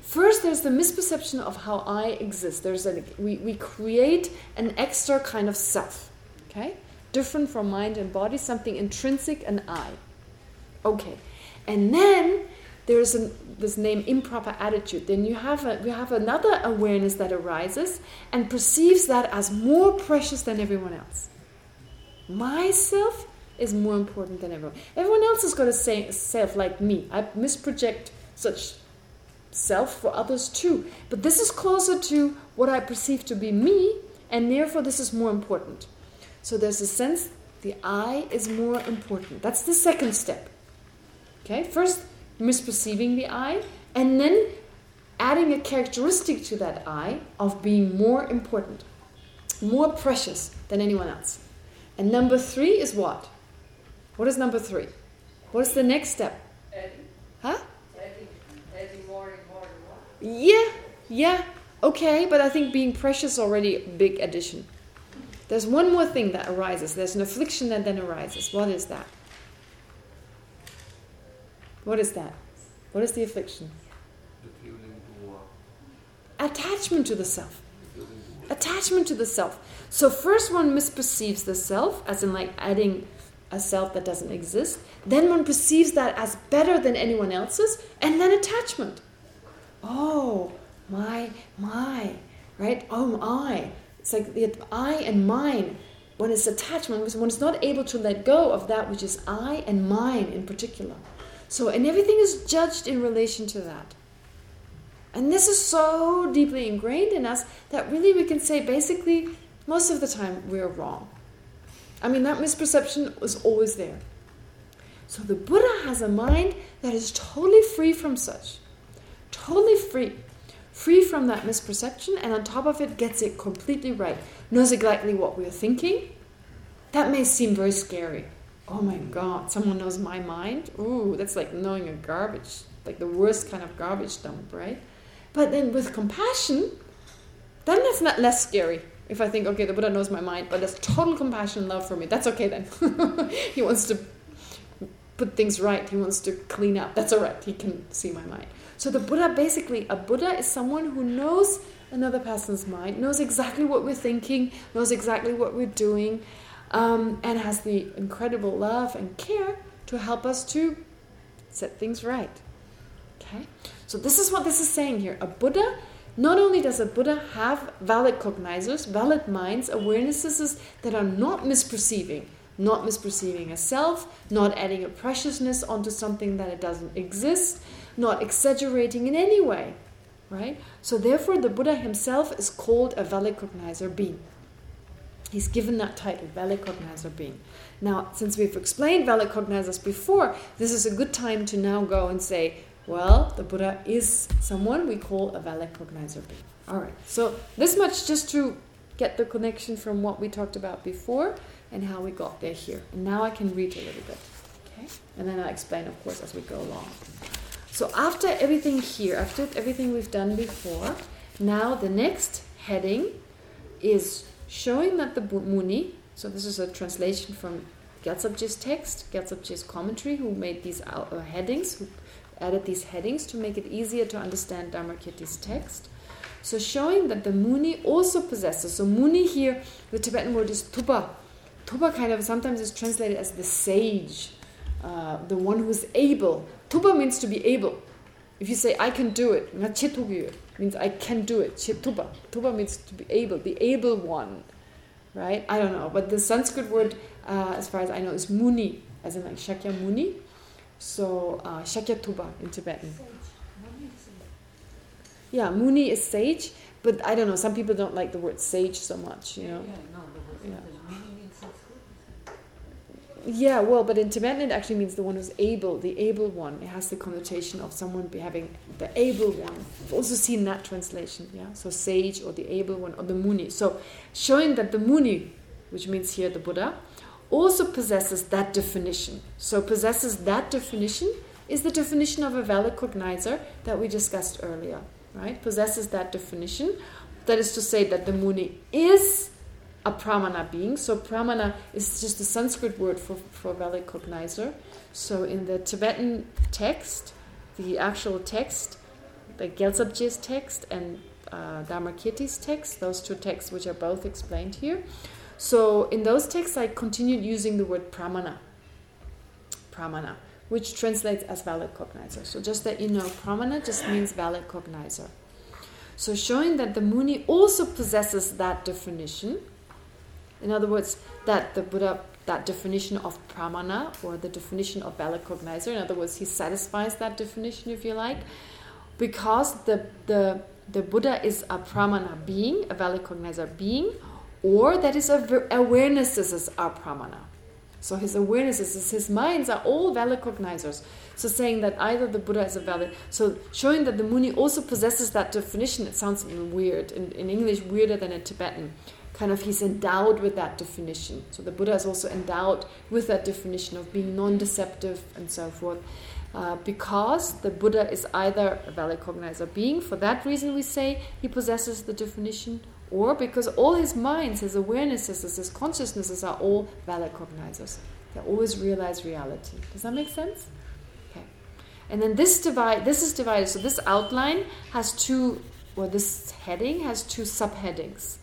First, there's the misperception of how I exist. There's a, we, we create an extra kind of self. Okay? Different from mind and body, something intrinsic and I. Okay. And then there's an, this name improper attitude. Then you have a, you have another awareness that arises and perceives that as more precious than everyone else. Myself is more important than everyone. Everyone else has got a say, self like me. I misproject such self for others too. But this is closer to what I perceive to be me, and therefore this is more important. So there's a sense the I is more important. That's the second step. Okay, first misperceiving the I, and then adding a characteristic to that I of being more important, more precious than anyone else. And number three is what? What is number three? What is the next step? Adding, Huh? adding, adding more and more and more. Yeah, yeah, okay, but I think being precious already a big addition. There's one more thing that arises. There's an affliction that then arises. What is that? What is that? What is the affliction? The feeling war. Attachment to the self. The feeling war. Attachment to the self. So first one misperceives the self, as in like adding a self that doesn't exist. Then one perceives that as better than anyone else's, and then attachment. Oh, my, my, right? Oh, I. It's like the I and mine. When it's attachment, when it's not able to let go of that which is I and mine in particular. So, and everything is judged in relation to that. And this is so deeply ingrained in us that really we can say basically most of the time we're wrong. I mean, that misperception was always there. So the Buddha has a mind that is totally free from such. Totally free. Free from that misperception and on top of it gets it completely right. Knows exactly what we're thinking. That may seem very scary. Oh my God, someone knows my mind? Ooh, that's like knowing a garbage, like the worst kind of garbage dump, right? But then with compassion, then that's not less scary. If I think, okay, the Buddha knows my mind, but there's total compassion and love for me, that's okay then. <laughs> he wants to put things right. He wants to clean up. That's all right. He can see my mind. So the Buddha, basically, a Buddha is someone who knows another person's mind, knows exactly what we're thinking, knows exactly what we're doing, um, and has the incredible love and care to help us to set things right. Okay? So this is what this is saying here. A Buddha, not only does a Buddha have valid cognizers, valid minds, awarenesses that are not misperceiving, not misperceiving a self, not adding a preciousness onto something that it doesn't exist, not exaggerating in any way, right? So therefore the Buddha himself is called a valid cognizer being. He's given that title, valid cognizer being. Now, since we've explained valid cognizers before, this is a good time to now go and say, well, the Buddha is someone we call a valid cognizer being. All right, so this much just to get the connection from what we talked about before and how we got there here. And now I can read a little bit. Okay? And then I'll explain, of course, as we go along. So after everything here, after everything we've done before, now the next heading is showing that the Muni, so this is a translation from Gyaltsabje's text, Gyaltsabje's commentary, who made these uh, headings, who added these headings to make it easier to understand Dharmakirti's text. So showing that the Muni also possesses, so Muni here, the Tibetan word is Tuba. Tuba kind of sometimes is translated as the sage, uh, the one who is able. Tupa means to be able. If you say, I can do it, means I can do it. Tupa. Tupa means to be able, the able one. Right? I don't know. But the Sanskrit word, uh, as far as I know, is Muni, as in like Shakya Muni. So, uh, Shakya Tupa in Tibetan. Yeah, Muni is sage, but I don't know, some people don't like the word sage so much, you know. Yeah, no, the word Yeah. the meaning in Sanskrit. Yeah, well, but in Tibetan it actually means the one who's able, the able one. It has the connotation of someone be having the able one. I've also seen that translation, yeah. So sage or the able one or the Muni. So showing that the Muni, which means here the Buddha, also possesses that definition. So possesses that definition is the definition of a valid cognizer that we discussed earlier, right? Possesses that definition. That is to say that the Muni is a pramana being. So pramana is just a Sanskrit word for, for valid cognizer. So in the Tibetan text, the actual text, the Gyaltsabje's text and uh, Dharmakirti's text, those two texts which are both explained here. So in those texts I continued using the word pramana. Pramana, which translates as valid cognizer. So just that you know, pramana just means valid cognizer. So showing that the Muni also possesses that definition, in other words, that the Buddha, that definition of pramana or the definition of valid cognizer, in other words, he satisfies that definition, if you like, because the the the Buddha is a pramana being, a valid cognizer being, or that his awarenesses are pramana. So his awarenesses, his minds are all valid cognizers. So saying that either the Buddha is a valid... So showing that the Muni also possesses that definition, it sounds weird. In, in English, weirder than in Tibetan. Kind of he's endowed with that definition. So the Buddha is also endowed with that definition of being non-deceptive and so forth. Uh, because the Buddha is either a valid cognizer being, for that reason we say he possesses the definition, or because all his minds, his awarenesses, his consciousnesses are all valid cognizers. They always realize reality. Does that make sense? Okay. And then this divide, this is divided. So this outline has two, or this heading has two subheadings.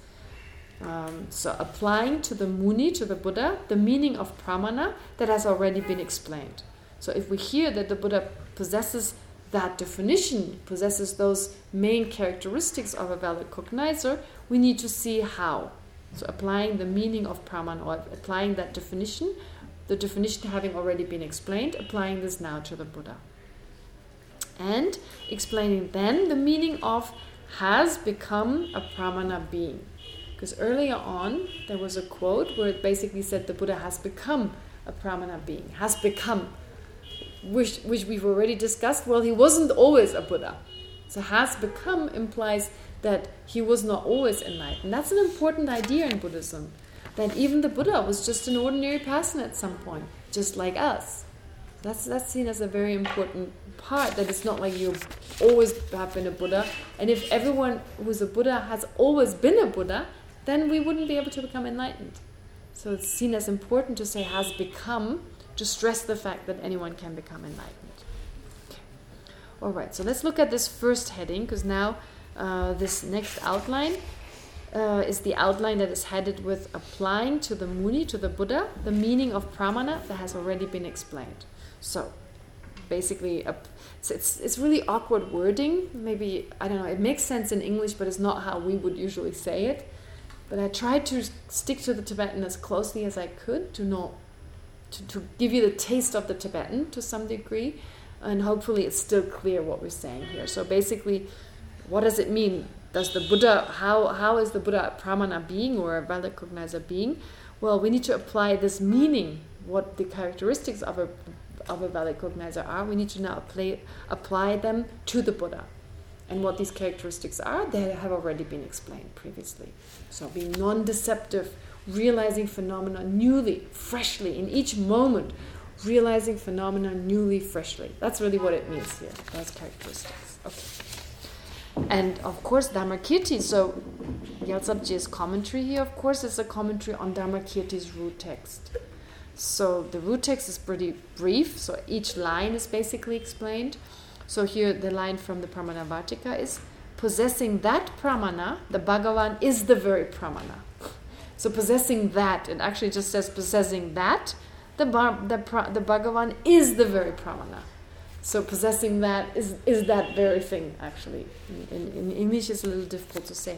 Um, so applying to the Muni, to the Buddha, the meaning of pramana that has already been explained. So if we hear that the Buddha possesses that definition, possesses those main characteristics of a valid cognizer, we need to see how. So applying the meaning of pramana, or applying that definition, the definition having already been explained, applying this now to the Buddha. And explaining then the meaning of has become a pramana being. Because earlier on, there was a quote where it basically said the Buddha has become a pramana being, has become, which, which we've already discussed. Well, he wasn't always a Buddha. So has become implies that he was not always enlightened. That's an important idea in Buddhism, that even the Buddha was just an ordinary person at some point, just like us. That's that's seen as a very important part, that it's not like you always have been a Buddha. And if everyone who's a Buddha has always been a Buddha, then we wouldn't be able to become enlightened. So it's seen as important to say has become, to stress the fact that anyone can become enlightened. Okay. All right, so let's look at this first heading, because now uh, this next outline uh, is the outline that is headed with applying to the Muni, to the Buddha, the meaning of pramana that has already been explained. So, basically, a, it's, it's, it's really awkward wording. Maybe, I don't know, it makes sense in English, but it's not how we would usually say it. But I tried to stick to the Tibetan as closely as I could to not to, to give you the taste of the Tibetan to some degree, and hopefully it's still clear what we're saying here. So basically, what does it mean? Does the Buddha how how is the Buddha a pramana being or a valid cognizer being? Well, we need to apply this meaning, what the characteristics of a of a valid cognizer are. We need to now apply apply them to the Buddha. And what these characteristics are, they have already been explained previously. So being non-deceptive, realizing phenomena newly, freshly, in each moment, realizing phenomena newly, freshly. That's really what it means here, those characteristics. Okay. And of course, Dharmakirti, so Gyaltsabje's commentary here, of course, is a commentary on Dharmakirti's root text. So the root text is pretty brief, so each line is basically explained. So here the line from the Pramanavarttika is possessing that pramana, the Bhagavan is the very pramana. So possessing that, it actually just says possessing that, the the the Bhagavan is the very pramana. So possessing that is is that very thing actually. In, in English it's a little difficult to say.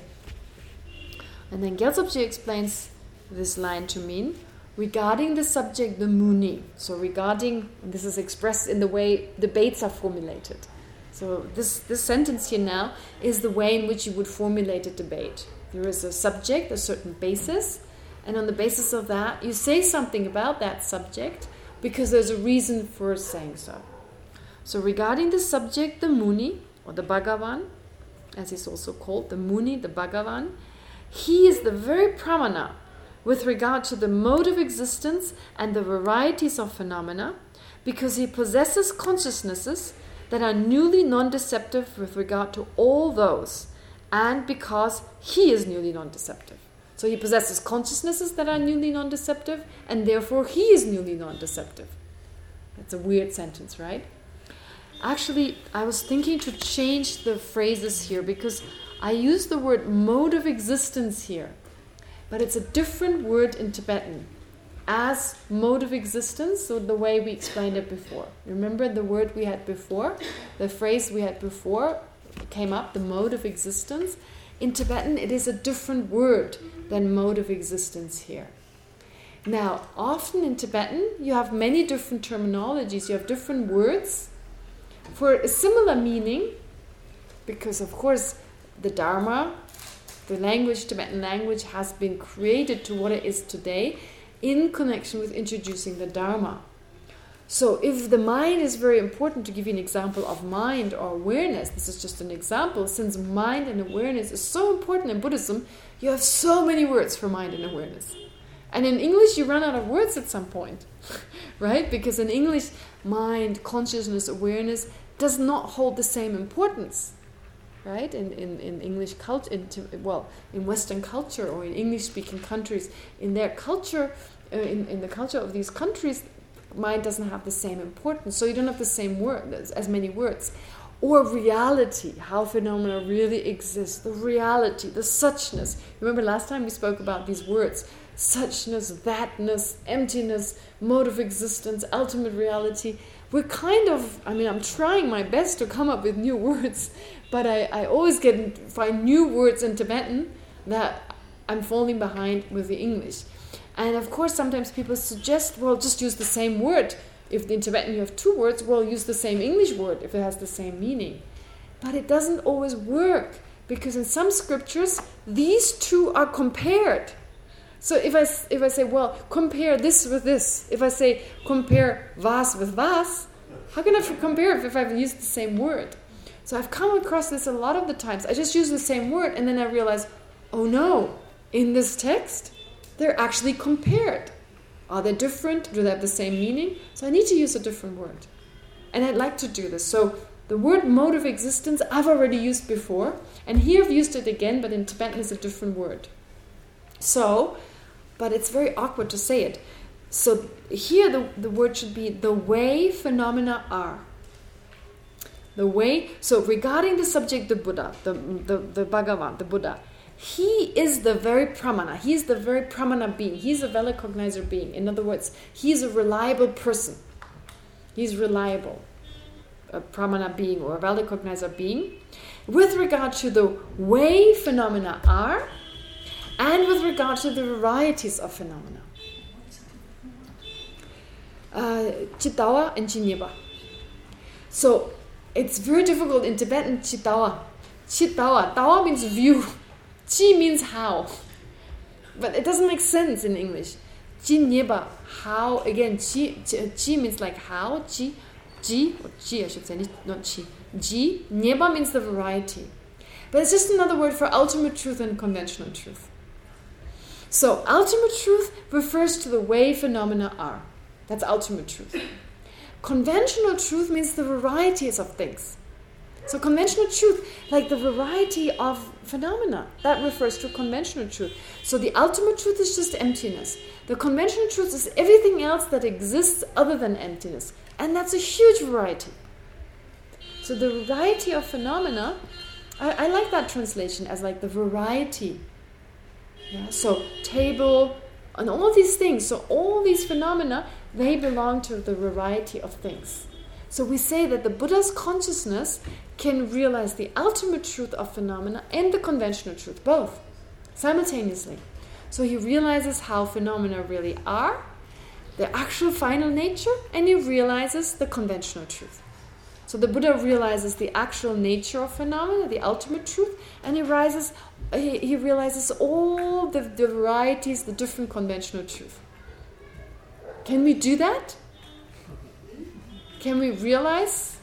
And then Gyaltsabje explains this line to mean regarding the subject, the muni. So regarding, this is expressed in the way debates are formulated. So this, this sentence here now is the way in which you would formulate a debate. There is a subject, a certain basis, and on the basis of that, you say something about that subject because there's a reason for saying so. So regarding the subject, the Muni, or the Bhagavan, as he's also called, the Muni, the Bhagavan, he is the very pramana with regard to the mode of existence and the varieties of phenomena because he possesses consciousnesses that are newly non-deceptive with regard to all those and because he is newly non-deceptive. So he possesses consciousnesses that are newly non-deceptive and therefore he is newly non-deceptive. That's a weird sentence, right? Actually, I was thinking to change the phrases here because I use the word mode of existence here but it's a different word in Tibetan as mode of existence, so the way we explained it before. Remember the word we had before? The phrase we had before came up, the mode of existence. In Tibetan, it is a different word than mode of existence here. Now, often in Tibetan, you have many different terminologies. You have different words for a similar meaning, because, of course, the Dharma the language, Tibetan language, has been created to what it is today in connection with introducing the Dharma. So if the mind is very important, to give you an example of mind or awareness, this is just an example, since mind and awareness is so important in Buddhism, you have so many words for mind and awareness. And in English, you run out of words at some point, <laughs> right? Because in English, mind, consciousness, awareness does not hold the same importance, right? In in, in English culture, well, in Western culture or in English-speaking countries, in their culture, uh, in in the culture of these countries, mind doesn't have the same importance. So you don't have the same word as, as many words. Or reality, how phenomena really exist, the reality, the suchness. Remember last time we spoke about these words, suchness, thatness, emptiness, mode of existence, ultimate reality. We're kind of, I mean, I'm trying my best to come up with new <laughs> words, but I, I always get find new words in Tibetan that I'm falling behind with the English. And of course, sometimes people suggest, well, just use the same word. If in Tibetan you have two words, well, use the same English word if it has the same meaning. But it doesn't always work because in some scriptures, these two are compared. So if I, if I say, well, compare this with this, if I say compare vas with vas, how can I compare if I've used the same word? So I've come across this a lot of the times. I just use the same word and then I realize, oh no, in this text, they're actually compared. Are they different? Do they have the same meaning? So I need to use a different word. And I'd like to do this. So the word mode of existence I've already used before. And here I've used it again, but in Tibetan it's a different word. So, but it's very awkward to say it. So here the, the word should be the way phenomena are. The way, so regarding the subject, the Buddha, the, the, the Bhagavan, the Buddha, he is the very pramana. He is the very pramana being. He's a valid cognizer being. In other words, he's a reliable person. He's reliable. A pramana being or a valid cognizer being. With regard to the way phenomena are and with regard to the varieties of phenomena. Uh, and Chinyeba. So it's very difficult in Tibetan Chitawa. Chitawa. Tawa means view. Chi means how. But it doesn't make sense in English. Chi nieba, how. Again, chi, chi, means like how. Chi, ji, or chi I should say, not chi. Ji, nieba means the variety. But it's just another word for ultimate truth and conventional truth. So, ultimate truth refers to the way phenomena are. That's ultimate truth. Conventional truth means the varieties of things. So conventional truth, like the variety of phenomena, that refers to conventional truth. So the ultimate truth is just emptiness. The conventional truth is everything else that exists other than emptiness. And that's a huge variety. So the variety of phenomena, I, I like that translation as like the variety. Yeah, so table, and all these things. So all these phenomena, they belong to the variety of things. So we say that the Buddha's consciousness can realize the ultimate truth of phenomena and the conventional truth, both, simultaneously. So he realizes how phenomena really are, their actual final nature, and he realizes the conventional truth. So the Buddha realizes the actual nature of phenomena, the ultimate truth, and he rises, he, he realizes all the, the varieties, the different conventional truth. Can we do that? Can we realize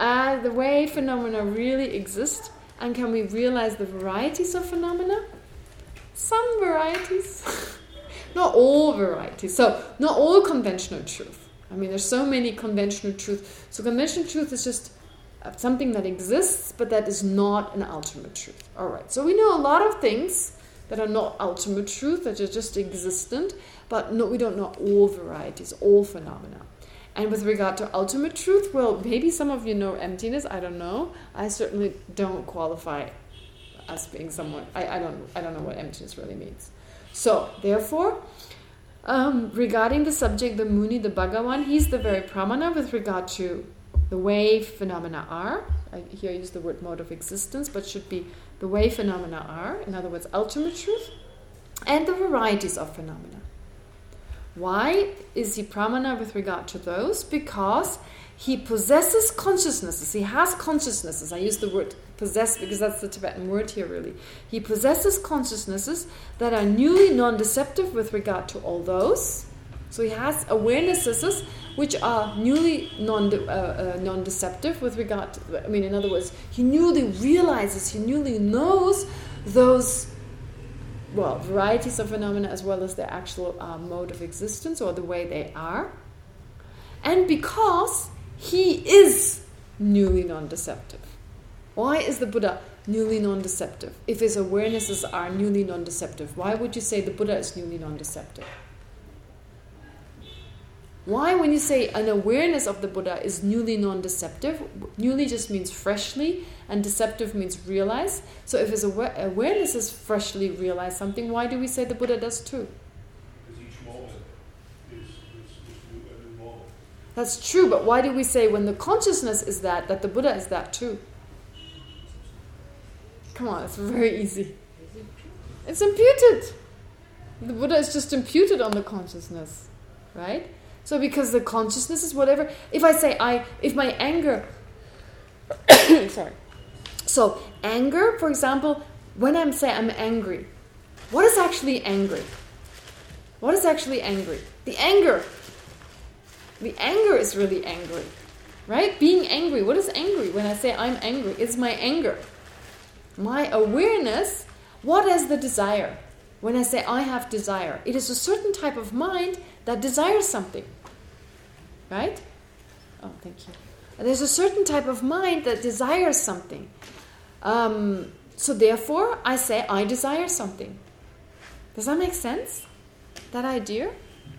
uh, the way phenomena really exist and can we realize the varieties of phenomena? Some varieties. <laughs> not all varieties. So, not all conventional truth. I mean, there's so many conventional truth. So, conventional truth is just something that exists, but that is not an ultimate truth. All right. So, we know a lot of things that are not ultimate truth, that are just existent, but no, we don't know all varieties, all phenomena. And with regard to ultimate truth, well, maybe some of you know emptiness. I don't know. I certainly don't qualify as being someone. I, I don't. I don't know what emptiness really means. So, therefore, um, regarding the subject, the Muni, the Bhagavan, he's the very pramana with regard to the way phenomena are. I here I use the word mode of existence, but should be the way phenomena are. In other words, ultimate truth, and the varieties of phenomena. Why is he pramana with regard to those? Because he possesses consciousnesses. He has consciousnesses. I use the word possess because that's the Tibetan word here, really. He possesses consciousnesses that are newly non-deceptive with regard to all those. So he has awarenesses which are newly non uh, uh, non-deceptive with regard to, I mean, in other words, he newly realizes, he newly knows those, well, varieties of phenomena as well as their actual uh, mode of existence or the way they are. And because he is newly non-deceptive. Why is the Buddha newly non-deceptive? If his awarenesses are newly non-deceptive, why would you say the Buddha is newly non-deceptive? Why, when you say an awareness of the Buddha is newly non-deceptive, newly just means freshly, and deceptive means realize. So if his awareness is freshly realized something, why do we say the Buddha does too? That's true, but why do we say when the consciousness is that, that the Buddha is that too? Come on, it's very easy. It's imputed. The Buddha is just imputed on the consciousness, right? So because the consciousness is whatever, if I say I, if my anger, <coughs> sorry. So anger, for example, when I'm say I'm angry, what is actually angry? What is actually angry? The anger. The anger is really angry, right? Being angry. What is angry? When I say I'm angry, it's my anger. My awareness, what is the desire? When I say I have desire, it is a certain type of mind that desires something. Right? Oh, thank you. There's a certain type of mind that desires something. Um, so therefore, I say I desire something. Does that make sense? That idea?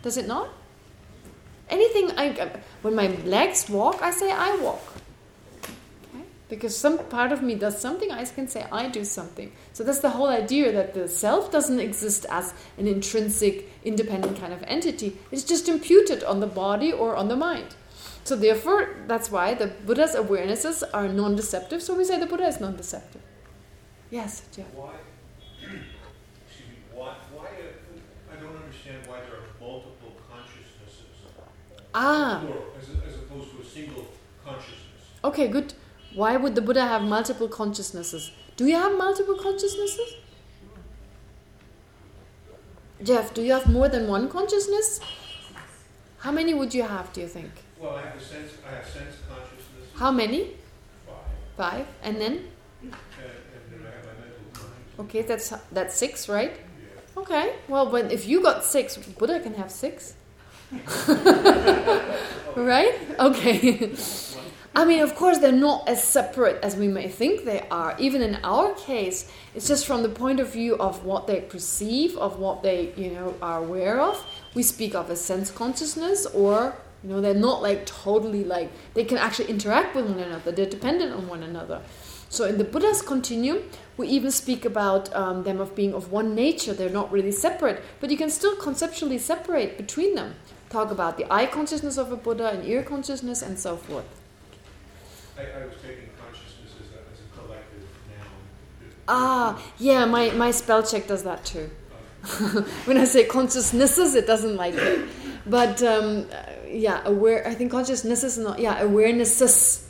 Does it not? Anything, I, when my legs walk, I say I walk. Because some part of me does something, I can say I do something. So that's the whole idea that the self doesn't exist as an intrinsic, independent kind of entity. It's just imputed on the body or on the mind. So therefore, that's why the Buddha's awarenesses are non-deceptive. So we say the Buddha is non-deceptive. Yes, Jeff. Why? <clears throat> Excuse me. Why? Why? Uh, I don't understand why there are multiple consciousnesses. Ah. As, as opposed to a single consciousness. Okay, good. Why would the Buddha have multiple consciousnesses? Do you have multiple consciousnesses? Jeff, do you have more than one consciousness? How many would you have, do you think? Well, I have a sense. I have sense consciousness. How many? Five, Five. And then? and, and then I have my mental mind. Okay, that's that's six, right? Yeah. Okay. Well, when if you got six, Buddha can have six. <laughs> <laughs> right? Okay. I mean, of course, they're not as separate as we may think they are. Even in our case, it's just from the point of view of what they perceive, of what they, you know, are aware of. We speak of a sense consciousness, or you know, they're not like totally like they can actually interact with one another. They're dependent on one another. So in the Buddha's continuum, we even speak about um, them of being of one nature. They're not really separate, but you can still conceptually separate between them. Talk about the eye consciousness of a Buddha, and ear consciousness, and so forth. I, I was taking consciousness as a, as a collective noun. Ah, yeah, my, my spell check does that too. <laughs> when I say consciousnesses, it doesn't like it. But um, yeah, aware. I think consciousnesses, not yeah, awarenesses.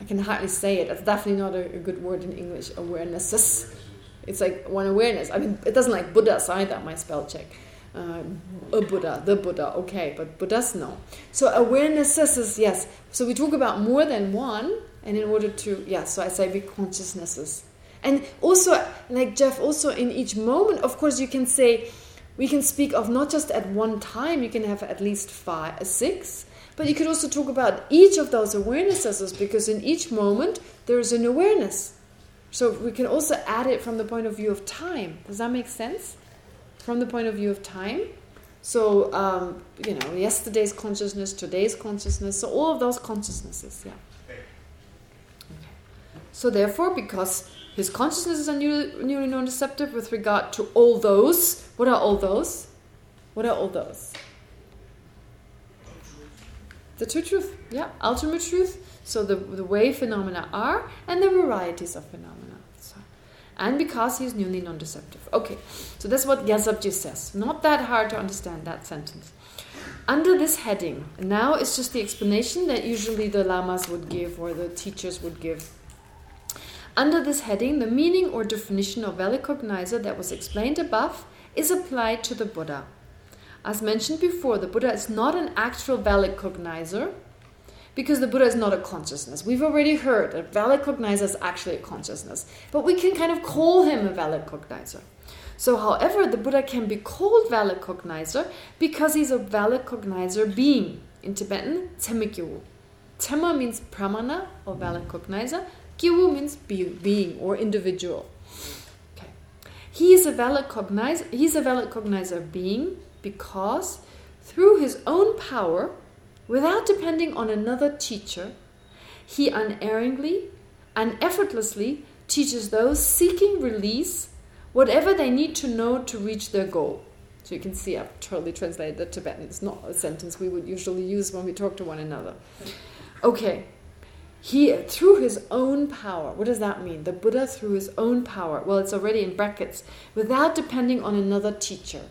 I can hardly say it. It's definitely not a, a good word in English. Awarenesses. It's like one awareness. I mean, it doesn't like Buddhas either. My spell check. Uh, a Buddha, the Buddha, okay, but Buddhas no. So awarenesses is yes. So we talk about more than one, and in order to yeah, so I say be consciousnesses. And also, like Jeff, also in each moment, of course, you can say, we can speak of not just at one time, you can have at least five, six, but you could also talk about each of those awarenesses because in each moment there is an awareness. So we can also add it from the point of view of time. Does that make sense? From the point of view of time. So, um, you know, yesterday's consciousness, today's consciousness, so all of those consciousnesses, yeah. So therefore, because his consciousnesses are newly, newly non-deceptive with regard to all those, what are all those? What are all those? The true truth, yeah, ultimate truth. So the the way phenomena are and the varieties of phenomena. So, and because he is newly non-deceptive. Okay, so that's what Gyaltsabje says. Not that hard to understand that sentence. Under this heading, now it's just the explanation that usually the lamas would give or the teachers would give. Under this heading, the meaning or definition of valid cognizer that was explained above is applied to the Buddha. as mentioned before, the Buddha is not an actual valid cognizer because the Buddha is not a consciousness. We've already heard that valid cognizer is actually a consciousness, but we can kind of call him a valid cognizer. So, however, the Buddha can be called valid cognizer because he's a valid cognizer being. In Tibetan, Tsemikyu. Tema means pramana or valid cognizer. Kyu means being or individual. Okay. He is a valid cognizer. He's a valid cognizer being because through his own power, without depending on another teacher, he unerringly and effortlessly teaches those seeking release whatever they need to know to reach their goal. So you can see I've totally translated the Tibetan. It's not a sentence we would usually use when we talk to one another. Okay. He, through his own power, what does that mean? The Buddha through his own power. Well, it's already in brackets. Without depending on another teacher.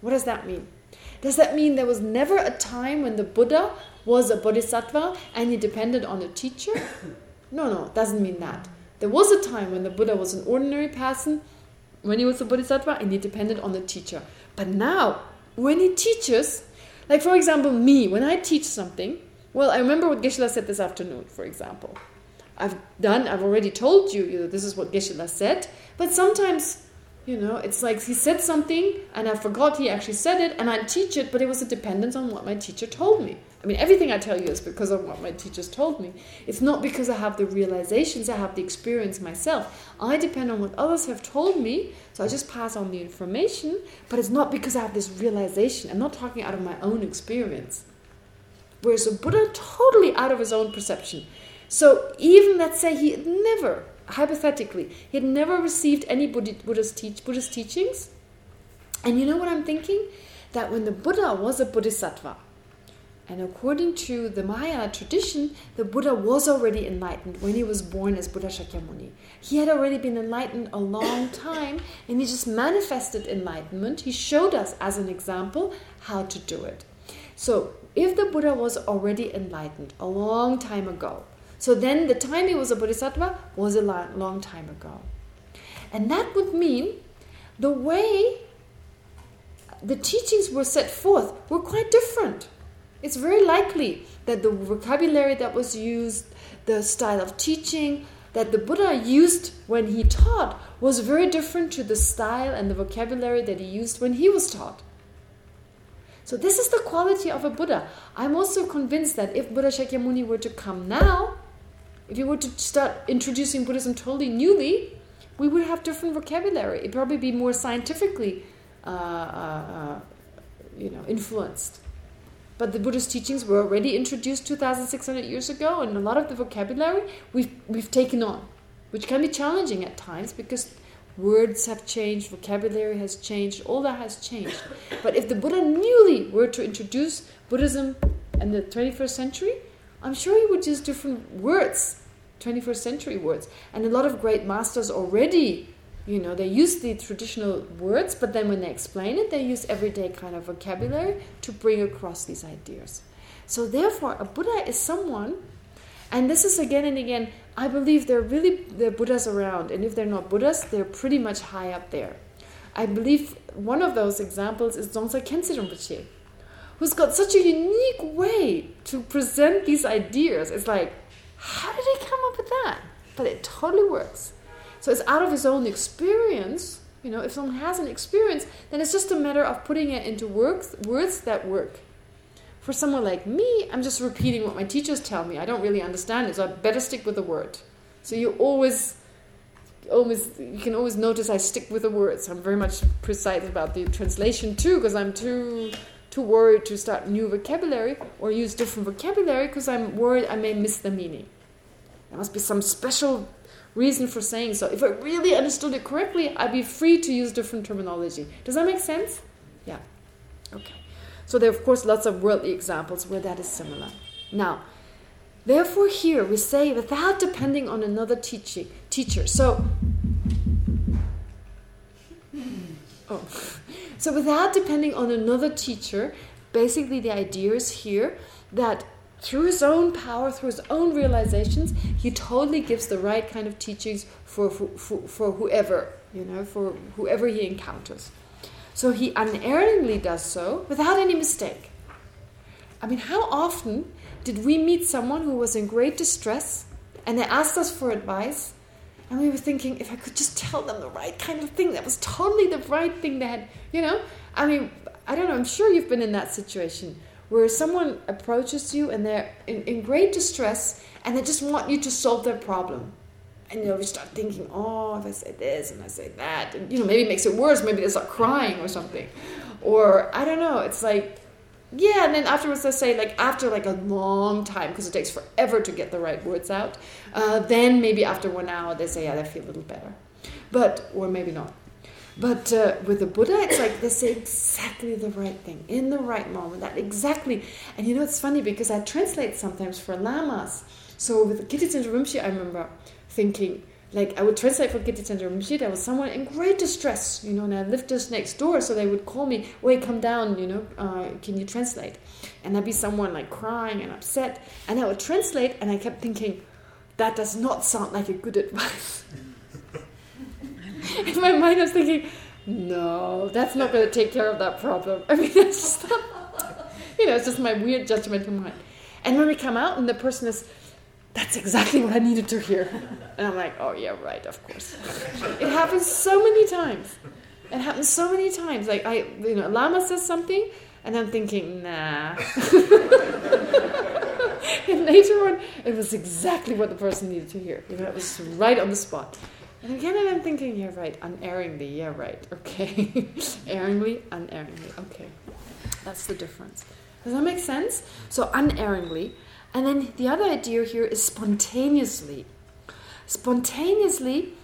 What does that mean? Does that mean there was never a time when the Buddha was a bodhisattva and he depended on a teacher? No, no, it doesn't mean that. There was a time when the Buddha was an ordinary person, when he was a bodhisattva, and he depended on the teacher. But now, when he teaches, like for example, me, when I teach something, well, I remember what Geshe-la said this afternoon, for example. I've done, I've already told you, you know, this is what Geshe-la said, but sometimes, you know, it's like he said something and I forgot he actually said it and I teach it, but it was a dependence on what my teacher told me. I mean, everything I tell you is because of what my teachers told me. It's not because I have the realizations, I have the experience myself. I depend on what others have told me, so I just pass on the information, but it's not because I have this realization. I'm not talking out of my own experience. Whereas a Buddha, totally out of his own perception. So even, let's say, he had never, hypothetically, he had never received any Buddha's, teach, Buddhist teachings. And you know what I'm thinking? That when the Buddha was a bodhisattva, and according to the Mahayana tradition, the Buddha was already enlightened when he was born as Buddha Shakyamuni. He had already been enlightened a long <coughs> time, and he just manifested enlightenment. He showed us, as an example, how to do it. So if the Buddha was already enlightened a long time ago, so then the time he was a bodhisattva was a long time ago. And that would mean the way the teachings were set forth were quite different. It's very likely that the vocabulary that was used, the style of teaching that the Buddha used when he taught was very different to the style and the vocabulary that he used when he was taught. So this is the quality of a Buddha. I'm also convinced that if Buddha Shakyamuni were to come now, if he were to start introducing Buddhism totally newly, we would have different vocabulary. It'd probably be more scientifically uh, uh, uh, you know, influenced. But the Buddhist teachings were already introduced 2,600 years ago, and a lot of the vocabulary we've, we've taken on, which can be challenging at times because Words have changed, vocabulary has changed, all that has changed. But if the Buddha newly were to introduce Buddhism in the 21st century, I'm sure he would use different words, 21st century words. And a lot of great masters already, you know, they use the traditional words, but then when they explain it, they use everyday kind of vocabulary to bring across these ideas. So therefore, a Buddha is someone, and this is again and again I believe there are really there are Buddhas around, and if they're not Buddhas, they're pretty much high up there. I believe one of those examples is Dzongsar Khyentse Rinpoche, who's got such a unique way to present these ideas. It's like, how did he come up with that? But it totally works. So it's out of his own experience. You know, if someone has an experience, then it's just a matter of putting it into words, words that work. For someone like me, I'm just repeating what my teachers tell me. I don't really understand it, so I better stick with the word. So you always, always, you can always notice I stick with the words. I'm very much precise about the translation too, because I'm too too worried to start new vocabulary or use different vocabulary because I'm worried I may miss the meaning. There must be some special reason for saying so. If I really understood it correctly, I'd be free to use different terminology. Does that make sense? Yeah. Okay. So there are, of course, lots of worldly examples where that is similar. Now, therefore here we say without depending on another teaching teacher. So, oh, so without depending on another teacher, basically the idea is here that through his own power, through his own realizations, he totally gives the right kind of teachings for, for, for, for whoever, you know, for whoever he encounters. So he unerringly does so without any mistake. I mean, how often did we meet someone who was in great distress and they asked us for advice and we were thinking, if I could just tell them the right kind of thing, that was totally the right thing they had, you know? I mean, I don't know, I'm sure you've been in that situation where someone approaches you and they're in, in great distress and they just want you to solve their problem. And you know, we start thinking, oh, if I say this and I say that, and you know, maybe it makes it worse, maybe they start crying or something. Or, I don't know, it's like, yeah, and then afterwards they say, like, after like a long time, because it takes forever to get the right words out, uh, then maybe after one hour they say, yeah, they feel a little better. But, or maybe not. But uh, with the Buddha, it's like they say exactly the right thing in the right moment. That exactly. And you know, it's funny because I translate sometimes for lamas. So with Kirti Rinpoche, I remember thinking, like I would translate for Kirti Rinpoche, there was someone in great distress, you know, and I lived just next door, so they would call me, wait, come down, you know, uh, can you translate? And I'd be someone like crying and upset, and I would translate, and I kept thinking, that does not sound like a good advice. <laughs> in my mind I was thinking, no, that's not going to take care of that problem. <laughs> I mean, that's just you know, it's just my weird judgmental mind. And when we come out and the person is, that's exactly what I needed to hear. And I'm like, oh yeah, right, of course. It happens so many times. It happens so many times. Like I, you know, Lama says something, and I'm thinking, nah. <laughs> and later on, it was exactly what the person needed to hear. You know, it was right on the spot. And again, I'm thinking, yeah, right, unerringly, yeah, right, okay. <laughs> Erringly, unerringly, okay. That's the difference. Does that make sense? So unerringly. And then the other idea here is spontaneously. Spontaneously,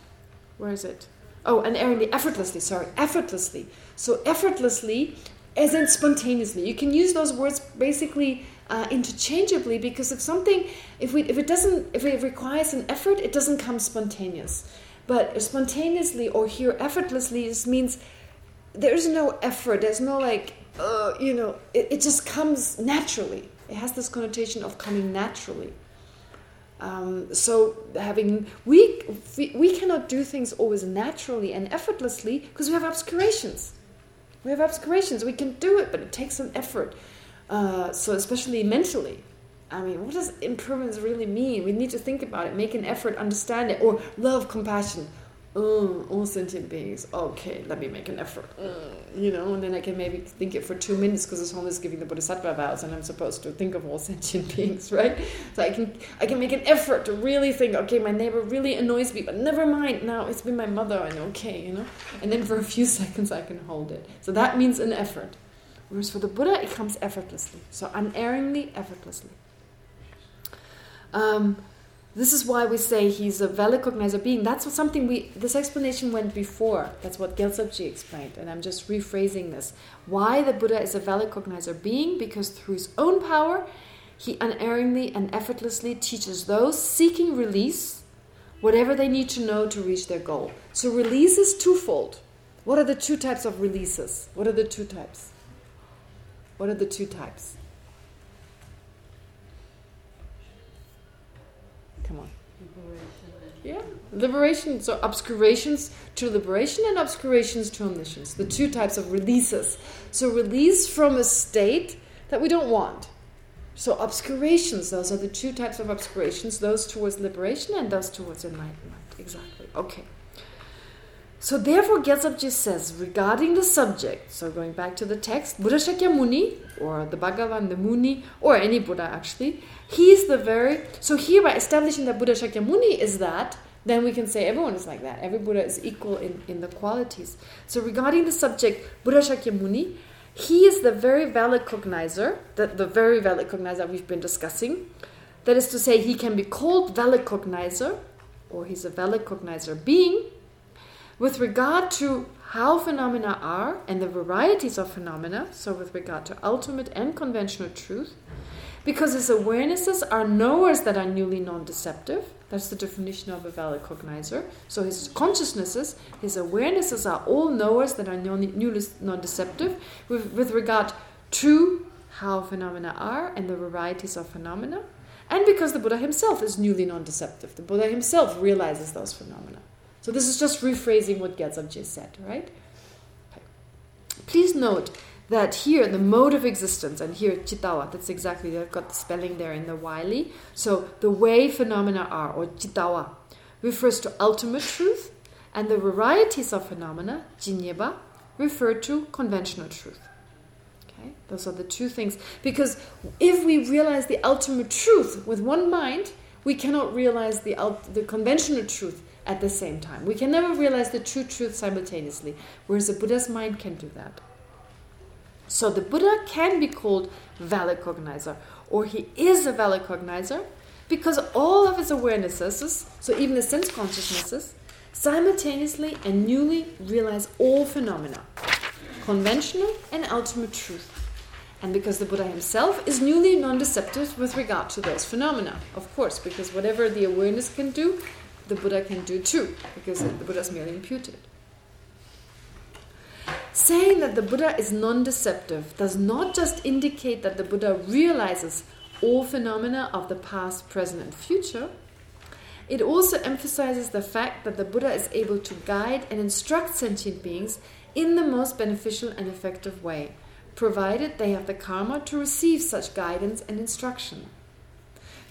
where is it? Oh, unerringly, effortlessly, sorry, effortlessly. So effortlessly, as in spontaneously. You can use those words basically uh, interchangeably because if something, if we, if it doesn't, if it requires an effort, it doesn't come spontaneous. But spontaneously or here effortlessly just means there's no effort. There's no like, uh, you know, it, it, just comes naturally. It has this connotation of coming naturally. Um, so having we, we cannot do things always naturally and effortlessly because we have obscurations. We have obscurations. We can do it, but it takes some effort. Uh, so especially mentally. I mean, what does impermanence really mean? We need to think about it, make an effort, understand it, or love, compassion. Mm, all sentient beings. Okay, let me make an effort. Mm, you know, and then I can maybe think it for two minutes because this home is giving the Bodhisattva vows, and I'm supposed to think of all <laughs> sentient beings, right? So I can I can make an effort to really think. Okay, my neighbor really annoys me, but never mind. Now it's been my mother, and okay, you know. And then for a few <laughs> seconds I can hold it. So that means an effort. Whereas for the Buddha, it comes effortlessly. So unerringly, effortlessly. Um, this is why we say he's a valid cognizer being. That's something we. This explanation went before. That's what Gyaltsabje explained, and I'm just rephrasing this. Why the Buddha is a valid cognizer being? Because through his own power, he unerringly and effortlessly teaches those seeking release whatever they need to know to reach their goal. So release is twofold. What are the two types of releases? What are the two types? What are the two types? Come on. Yeah, liberation. So obscurations to liberation and obscurations to omniscience. The two types of releases. So release from a state that we don't want. So obscurations, those are the two types of obscurations, those towards liberation and those towards enlightenment. Exactly. Okay. So therefore Gyaltsabje says, regarding the subject, so going back to the text, Buddha Shakyamuni, or the Bhagavan, the Muni, or any Buddha actually, he's the very... So here by establishing that Buddha Shakyamuni is that, then we can say everyone is like that. Every Buddha is equal in, in the qualities. So regarding the subject, Buddha Shakyamuni, he is the very valid cognizer, the, the very valid cognizer we've been discussing. That is to say, he can be called valid cognizer, or he's a valid cognizer being, with regard to how phenomena are and the varieties of phenomena, so with regard to ultimate and conventional truth, because his awarenesses are knowers that are newly non-deceptive. That's the definition of a valid cognizer. So his consciousnesses, his awarenesses are all knowers that are newly non-deceptive with, with regard to how phenomena are and the varieties of phenomena. And because the Buddha himself is newly non-deceptive. The Buddha himself realizes those phenomena. So this is just rephrasing what Gyaltsabje said, right? Okay. Please note that here, the mode of existence, and here, chitawa, that's exactly, they've got the spelling there in the Wylie. So, the way phenomena are, or chitawa, refers to ultimate truth, and the varieties of phenomena, jinyeba, refer to conventional truth. Okay, Those are the two things. Because if we realize the ultimate truth with one mind, we cannot realize the, the conventional truth at the same time. We can never realize the two truth simultaneously, whereas the Buddha's mind can do that. So the Buddha can be called valid cognizer, or he is a valid cognizer, because all of his awarenesses, so even the sense consciousnesses, simultaneously and newly realize all phenomena, conventional and ultimate truth. And because the Buddha himself is newly non-deceptive with regard to those phenomena, of course, because whatever the awareness can do, the Buddha can do too, because the Buddha is merely imputed. Saying that the Buddha is non-deceptive does not just indicate that the Buddha realizes all phenomena of the past, present and future, it also emphasizes the fact that the Buddha is able to guide and instruct sentient beings in the most beneficial and effective way, provided they have the karma to receive such guidance and instruction.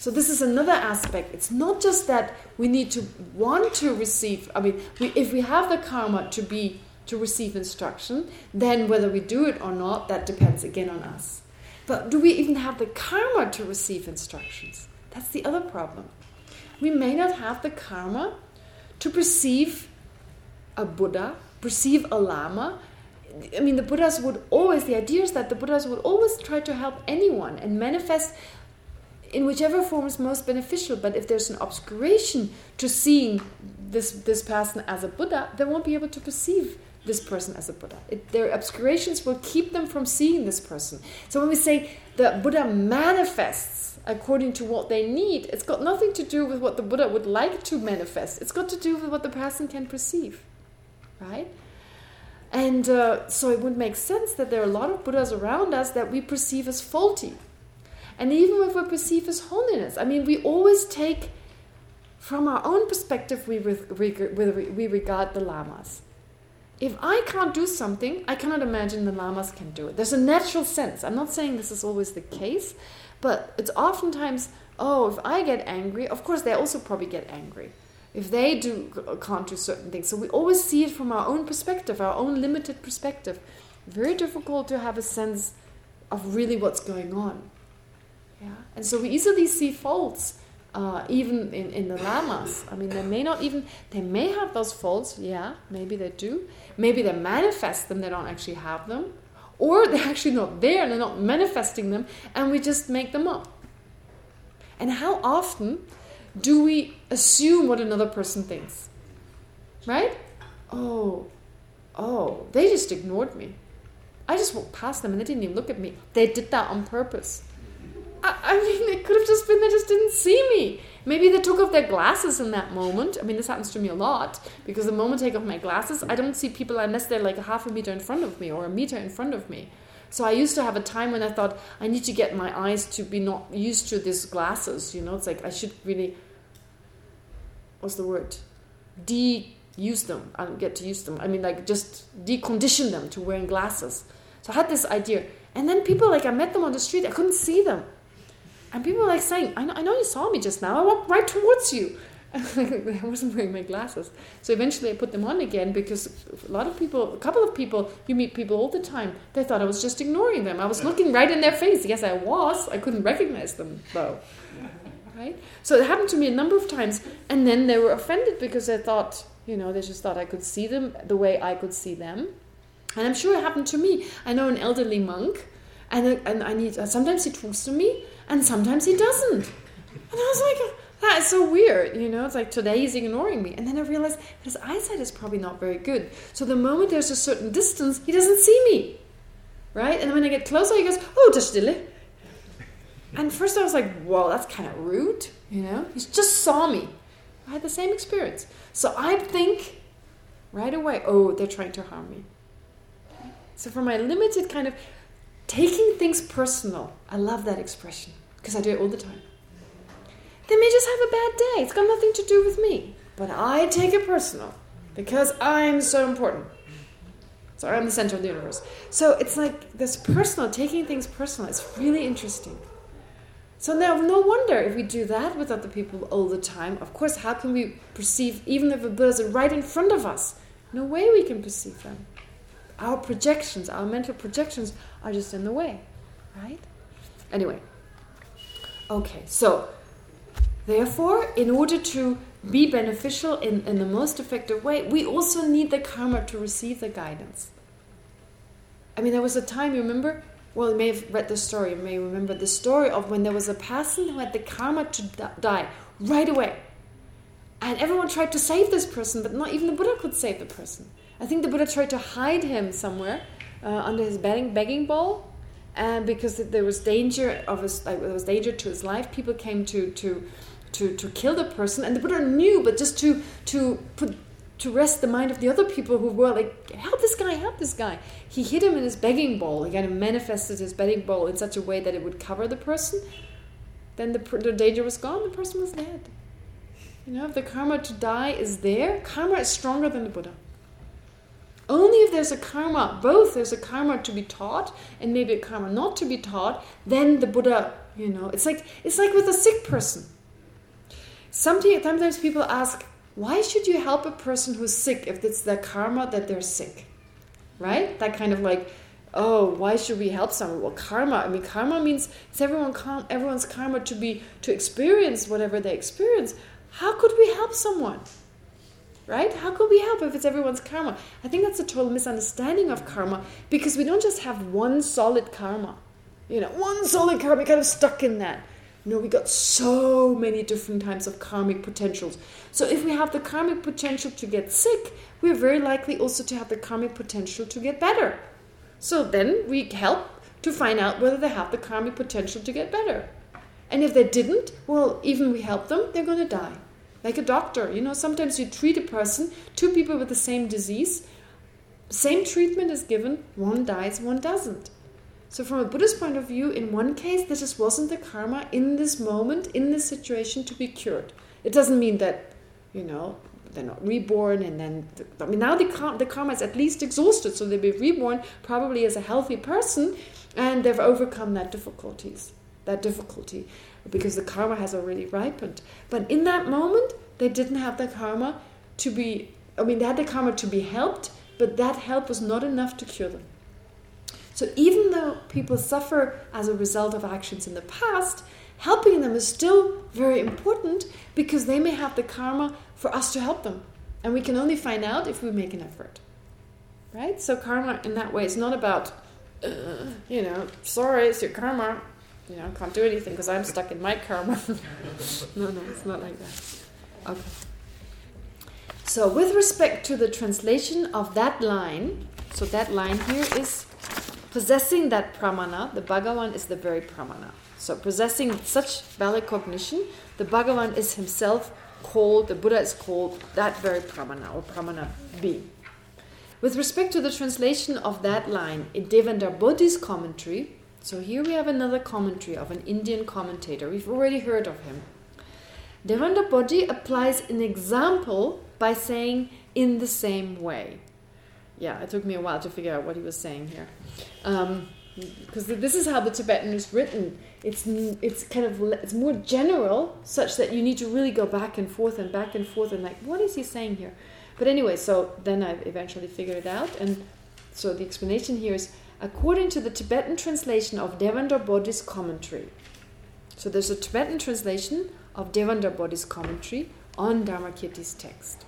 So this is another aspect. It's not just that we need to want to receive. I mean, we, if we have the karma to be to receive instruction, then whether we do it or not, that depends again on us. But do we even have the karma to receive instructions? That's the other problem we may not have the karma to perceive a Buddha, perceive a Lama. I mean, the Buddhas would always, the idea is that the Buddhas would always try to help anyone and manifest in whichever form is most beneficial. But if there's an obscuration to seeing this, this person as a Buddha, they won't be able to perceive this person as a Buddha. It, their obscurations will keep them from seeing this person. So when we say the Buddha manifests, according to what they need. It's got nothing to do with what the Buddha would like to manifest. It's got to do with what the person can perceive, right? And uh, so it would make sense that there are a lot of Buddhas around us that we perceive as faulty. And even if we perceive as holiness, I mean, we always take, from our own perspective, we, we regard the lamas. If I can't do something, I cannot imagine the lamas can do it. There's a natural sense. I'm not saying this is always the case, but it's oftentimes, oh, if I get angry, of course they also probably get angry. If they do can't do certain things. So we always see it from our own perspective, our own limited perspective. Very difficult to have a sense of really what's going on. And so we easily see faults uh, even in, in the lamas. I mean, they may not even, they may have those faults, yeah, maybe they do. Maybe they manifest them, they don't actually have them or <laughs> they're actually not there and they're not manifesting them and we just make them up. And how often do we assume what another person thinks? Right? Oh, oh, they just ignored me. I just walked past them and they didn't even look at me. They did that on purpose. I, mean, it could have just been they just didn't see me. Maybe they took off their glasses in that moment. I mean, this happens to me a lot because the moment I take off my glasses, I don't see people unless they're like a half a meter in front of me or a meter in front of me. So I used to have a time when I thought I need to get my eyes to be not used to these glasses. You know, it's like I should really, what's the word? De-use them. I don't get to use them. I mean, like just decondition them to wearing glasses. So I had this idea. And then people, like I met them on the street, I couldn't see them. And people were like saying, I know, I know you saw me just now. I walked right towards you. <laughs> I wasn't wearing my glasses. So eventually I put them on again because a lot of people, a couple of people, you meet people all the time, they thought I was just ignoring them. I was looking right in their face. Yes, I was. I couldn't recognize them, though. <laughs> Right? So it happened to me a number of times. And then they were offended because they thought, you know, they just thought I could see them the way I could see them. And I'm sure it happened to me. I know an elderly monk, and, and I need sometimes he talks to me, and sometimes he doesn't. And I was like, that is so weird, you know? It's like today he's ignoring me. And then I realized his eyesight is probably not very good. So the moment there's a certain distance, he doesn't see me. Right? And when I get closer, he goes, oh, just stille. And first I was like, whoa, that's kind of rude, you know? He just saw me. I had the same experience. So I think right away, oh, they're trying to harm me. So for my limited kind of taking things personal, I love that expression because I do it all the time. They may just have a bad day. It's got nothing to do with me. But I take it personal because I'm so important. So I'm the center of the universe. So it's like this personal, taking things personal. It's really interesting. So now, no wonder if we do that with other people all the time. Of course, how can we perceive, even if a Buddha is right in front of us? No way we can perceive them. Our projections, our mental projections are just in the way, right? Anyway. Okay, so, therefore, in order to be beneficial in, in the most effective way, we also need the karma to receive the guidance. I mean, there was a time, you remember? Well, you may have read the story, you may remember the story of when there was a person who had the karma to die right away. And everyone tried to save this person, but not even the Buddha could save the person. I think the Buddha tried to hide him somewhere uh, under his begging, begging bowl, and because there was danger of his, like, there was danger to his life, people came to to to to kill the person, and the Buddha knew, but just to to put to rest the mind of the other people who were like, help this guy, help this guy. He hid him in his begging bowl. He kind of manifested his begging bowl in such a way that it would cover the person. Then the, the danger was gone, the person was dead. You know, if the karma to die is there, karma is stronger than the Buddha. Only if there's a karma, both there's a karma to be taught and maybe a karma not to be taught, then the Buddha, you know, it's like it's like with a sick person. Sometimes, people ask, why should you help a person who's sick if it's their karma that they're sick? Right? That kind of like, oh, why should we help someone? Well, karma. I mean, karma means it's everyone everyone's karma to be to experience whatever they experience. How could we help someone? Right? How could we help if it's everyone's karma? I think that's a total misunderstanding of karma because we don't just have one solid karma. You know, one solid karma, kind of stuck in that. No, we got so many different types of karmic potentials. So if we have the karmic potential to get sick, we're very likely also to have the karmic potential to get better. So then we help to find out whether they have the karmic potential to get better. And if they didn't, well, even we help them, they're going to die. Like a doctor, you know, sometimes you treat a person, two people with the same disease, same treatment is given, one dies, one doesn't. So from a Buddhist point of view, in one case, this just wasn't the karma in this moment, in this situation to be cured. It doesn't mean that, you know, they're not reborn and then, I mean, now the, the karma is at least exhausted, so they'll be reborn probably as a healthy person, and they've overcome that difficulties that difficulty because the karma has already ripened. But in that moment, they didn't have the karma to be, I mean, they had the karma to be helped, but that help was not enough to cure them. So even though people suffer as a result of actions in the past, helping them is still very important because they may have the karma for us to help them. And we can only find out if we make an effort. Right? So karma in that way is not about, uh, you know, sorry, it's your karma you know, can't do anything because I'm stuck in my karma. <laughs> no, no, it's not like that. Okay. So with respect to the translation of that line, so that line here is possessing that pramana, the Bhagavan is the very pramana. So possessing such valid cognition, the Bhagavan is himself called, the Buddha is called that very pramana or pramana being. With respect to the translation of that line in Devendrabuddhi's commentary, so here we have another commentary of an Indian commentator. We've already heard of him. Devendrabuddhi applies an example by saying in the same way. Yeah, it took me a while to figure out what he was saying here. Because um, this is how the Tibetan is written. It's it's kind of it's more general, such that you need to really go back and forth and back and forth and like, what is he saying here? But anyway, so then I eventually figured it out, and so the explanation here is according to the Tibetan translation of Devendrabuddhi's commentary. So there's a Tibetan translation of Devendrabuddhi's commentary on Dharmakirti's text.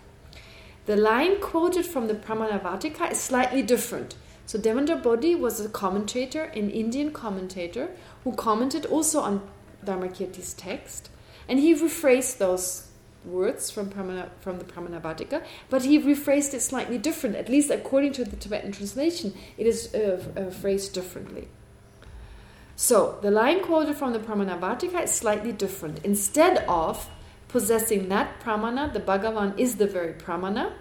The line quoted from the Pramanavarttika is slightly different. So Devendra Bodhi was a commentator, an Indian commentator, who commented also on Dharmakirti's text, and he rephrased those words from Pramana, from the Pramanavarttika, but he rephrased it slightly different. At least according to the Tibetan translation, it is uh, uh, phrased differently. So the line quoted from the Pramanavarttika is slightly different. Instead of possessing that pramana, the Bhagavan is the very pramana.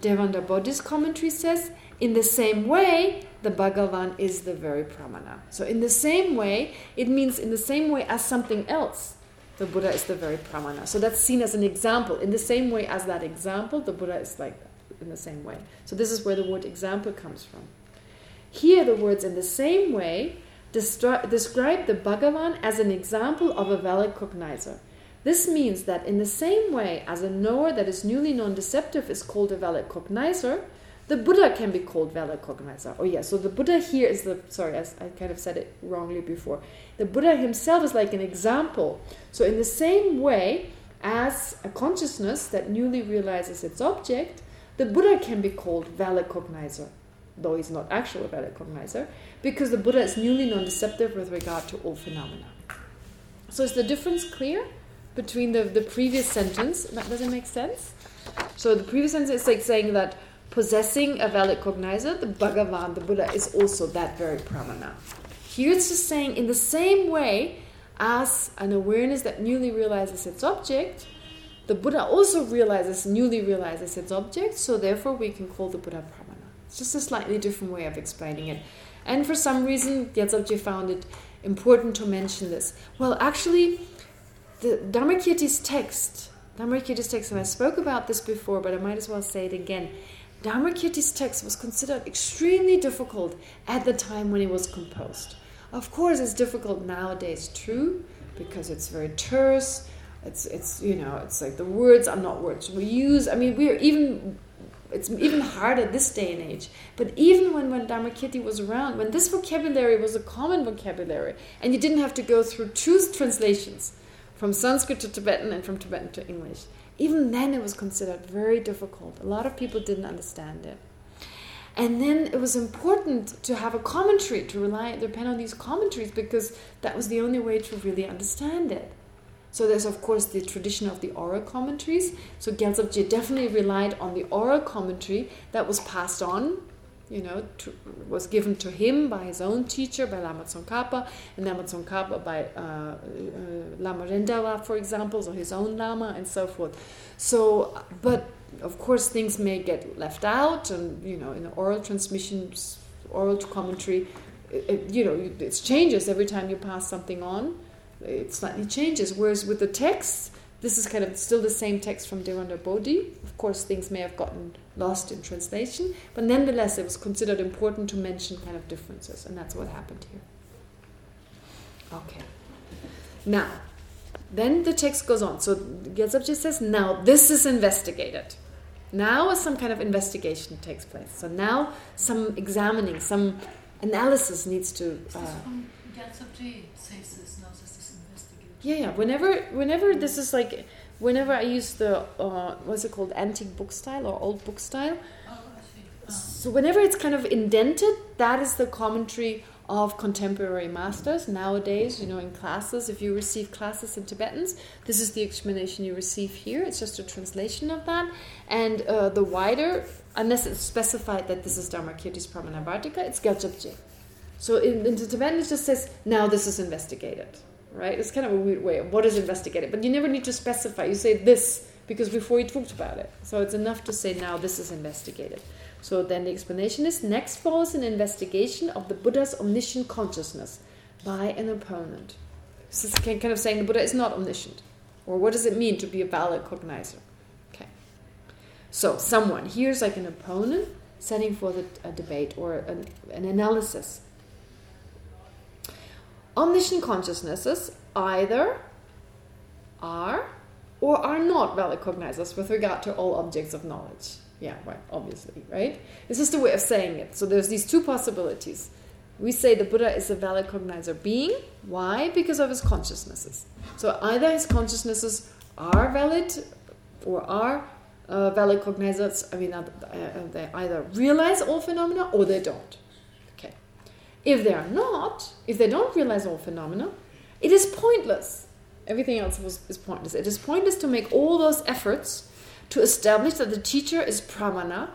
Devendrabuddhi's commentary says, in the same way, the Bhagavan is the very pramana. So in the same way, it means in the same way as something else the Buddha is the very pramana. So that's seen as an example. In the same way as that example, the Buddha is like in the same way. So this is where the word example comes from. Here the words in the same way describe the Bhagavan as an example of a valid cognizer. This means that in the same way as a knower that is newly non-deceptive is called a valid cognizer, the Buddha can be called valid cognizer. Oh yeah, so the Buddha here is the, sorry, I, I kind of said it wrongly before. The Buddha himself is like an example. So in the same way as a consciousness that newly realizes its object, the Buddha can be called valid cognizer, though he's not actually a valid cognizer, because the Buddha is newly non-deceptive with regard to all phenomena. So is the difference clear between the, the previous sentence? Does it make sense? So the previous sentence is like saying that possessing a valid cognizer, the Bhagavan, the Buddha, is also that very pramana. Here it's just saying in the same way as an awareness that newly realizes its object, the Buddha also realizes, newly realizes its object, so therefore we can call the Buddha pramana. It's just a slightly different way of explaining it. And for some reason, Gyaltsabje found it important to mention this. Well, actually, the Dharmakirti's text, Dharmakirti's text, and I spoke about this before, but I might as well say it again. Dharmakirti's text was considered extremely difficult at the time when it was composed. Of course, it's difficult nowadays, too, because it's very terse. It's, it's you know, it's like the words are not words we use. I mean, we're even, it's even harder this day and age. But even when, when Dharmakirti was around, when this vocabulary was a common vocabulary, and you didn't have to go through two translations, from Sanskrit to Tibetan and from Tibetan to English, even then it was considered very difficult. A lot of people didn't understand it. And then it was important to have a commentary, to rely depend on these commentaries, because that was the only way to really understand it. So there's, of course, the tradition of the oral commentaries. So Gyaltsabje definitely relied on the oral commentary that was passed on you know, to, was given to him by his own teacher, by Lama Tsongkhapa, and Lama Tsongkhapa by uh, uh, Lama Rendawa, for example, so his own Lama, and so forth. So, but of course, things may get left out, and you know, in oral transmissions, oral commentary, it, it, you know, it changes every time you pass something on. It slightly changes. Whereas with the text, this is kind of still the same text from Devendrabuddhi. Of course, things may have gotten lost in translation, but nonetheless, it was considered important to mention kind of differences, and that's what happened here. Okay. Now, then the text goes on. So Gyaltsabje says, now this is investigated. Now some kind of investigation takes place. So now some examining, some analysis needs to... Uh, says this, now this is investigated. Yeah, yeah. Whenever, whenever this is like whenever I use the uh, what's it called antique book style or old book style. So whenever it's kind of indented, that is the commentary of contemporary masters nowadays. You know, in classes, if you receive classes in Tibetans, this is the explanation you receive here. It's just a translation of that, and uh, the wider, unless it's specified that this is Dharmakirti's Pramanavarttika, it's Gyaltsabje. So in, in the Tibetan, it just says now this is investigated right? It's kind of a weird way what is investigated. But you never need to specify. You say this because before you talked about it. So it's enough to say now this is investigated. So then the explanation is, next follows an investigation of the Buddha's omniscient consciousness by an opponent. So it's kind of saying the Buddha is not omniscient. Or what does it mean to be a valid cognizer? Okay. So someone, here's like an opponent setting forth a, a debate or an, an analysis omniscient consciousnesses either are or are not valid cognizers with regard to all objects of knowledge. Yeah, right, obviously, right? This is the way of saying it. So there's these two possibilities. We say the Buddha is a valid cognizer being. Why? Because of his consciousnesses. So either his consciousnesses are valid or are uh, valid cognizers. I mean, uh, uh, they either realize all phenomena or they don't. If they are not, if they don't realize all phenomena, it is pointless. Everything else was, is pointless. It is pointless to make all those efforts to establish that the teacher is pramana,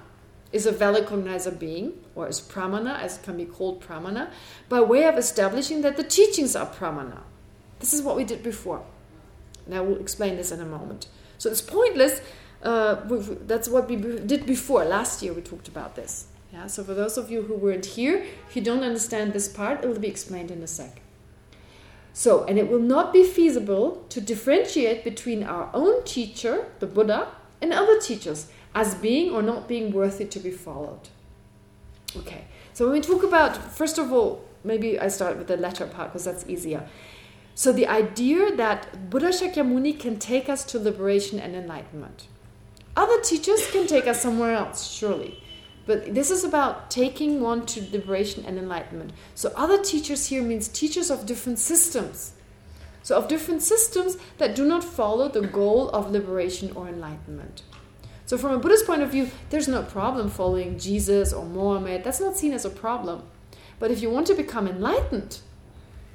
is a valid cognizer being, or is pramana, as can be called pramana, by way of establishing that the teachings are pramana. This is what we did before. And I will explain this in a moment. So it's pointless. Uh, that's what we did before. Last year we talked about this. Yeah, so for those of you who weren't here, if you don't understand this part, it will be explained in a sec. So, and it will not be feasible to differentiate between our own teacher, the Buddha, and other teachers, as being or not being worthy to be followed. Okay, so when we talk about, first of all, maybe I start with the latter part because that's easier. So the idea that Buddha Shakyamuni can take us to liberation and enlightenment. Other teachers can take us somewhere else, surely. But this is about taking one to liberation and enlightenment. So other teachers here means teachers of different systems. So of different systems that do not follow the goal of liberation or enlightenment. So from a Buddhist point of view, there's no problem following Jesus or Mohammed. That's not seen as a problem. But if you want to become enlightened,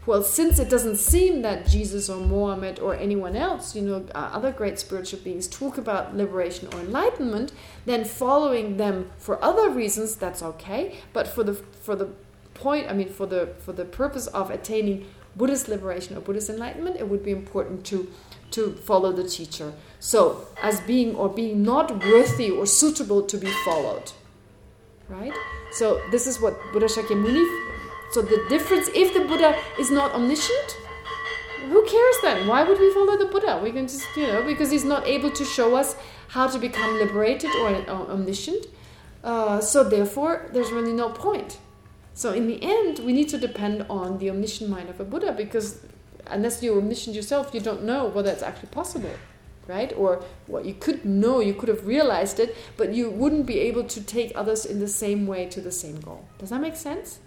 well, since it doesn't seem that Jesus or Mohammed or anyone else, you know, uh, other great spiritual beings talk about liberation or enlightenment, then following them for other reasons, that's okay. But for the for the point, I mean, for the for the purpose of attaining Buddhist liberation or Buddhist enlightenment, it would be important to to follow the teacher. So, as being or being not worthy or suitable to be followed, right? So this is what Buddha Shakyamuni so the difference, if the Buddha is not omniscient, who cares then? Why would we follow the Buddha? We can just, you know, because he's not able to show us how to become liberated or, omniscient. Uh, so therefore, there's really no point. So in the end, we need to depend on the omniscient mind of a Buddha because unless you're omniscient yourself, you don't know whether it's actually possible, right? Or what you could know, you could have realized it, but you wouldn't be able to take others in the same way to the same goal. Does that make sense?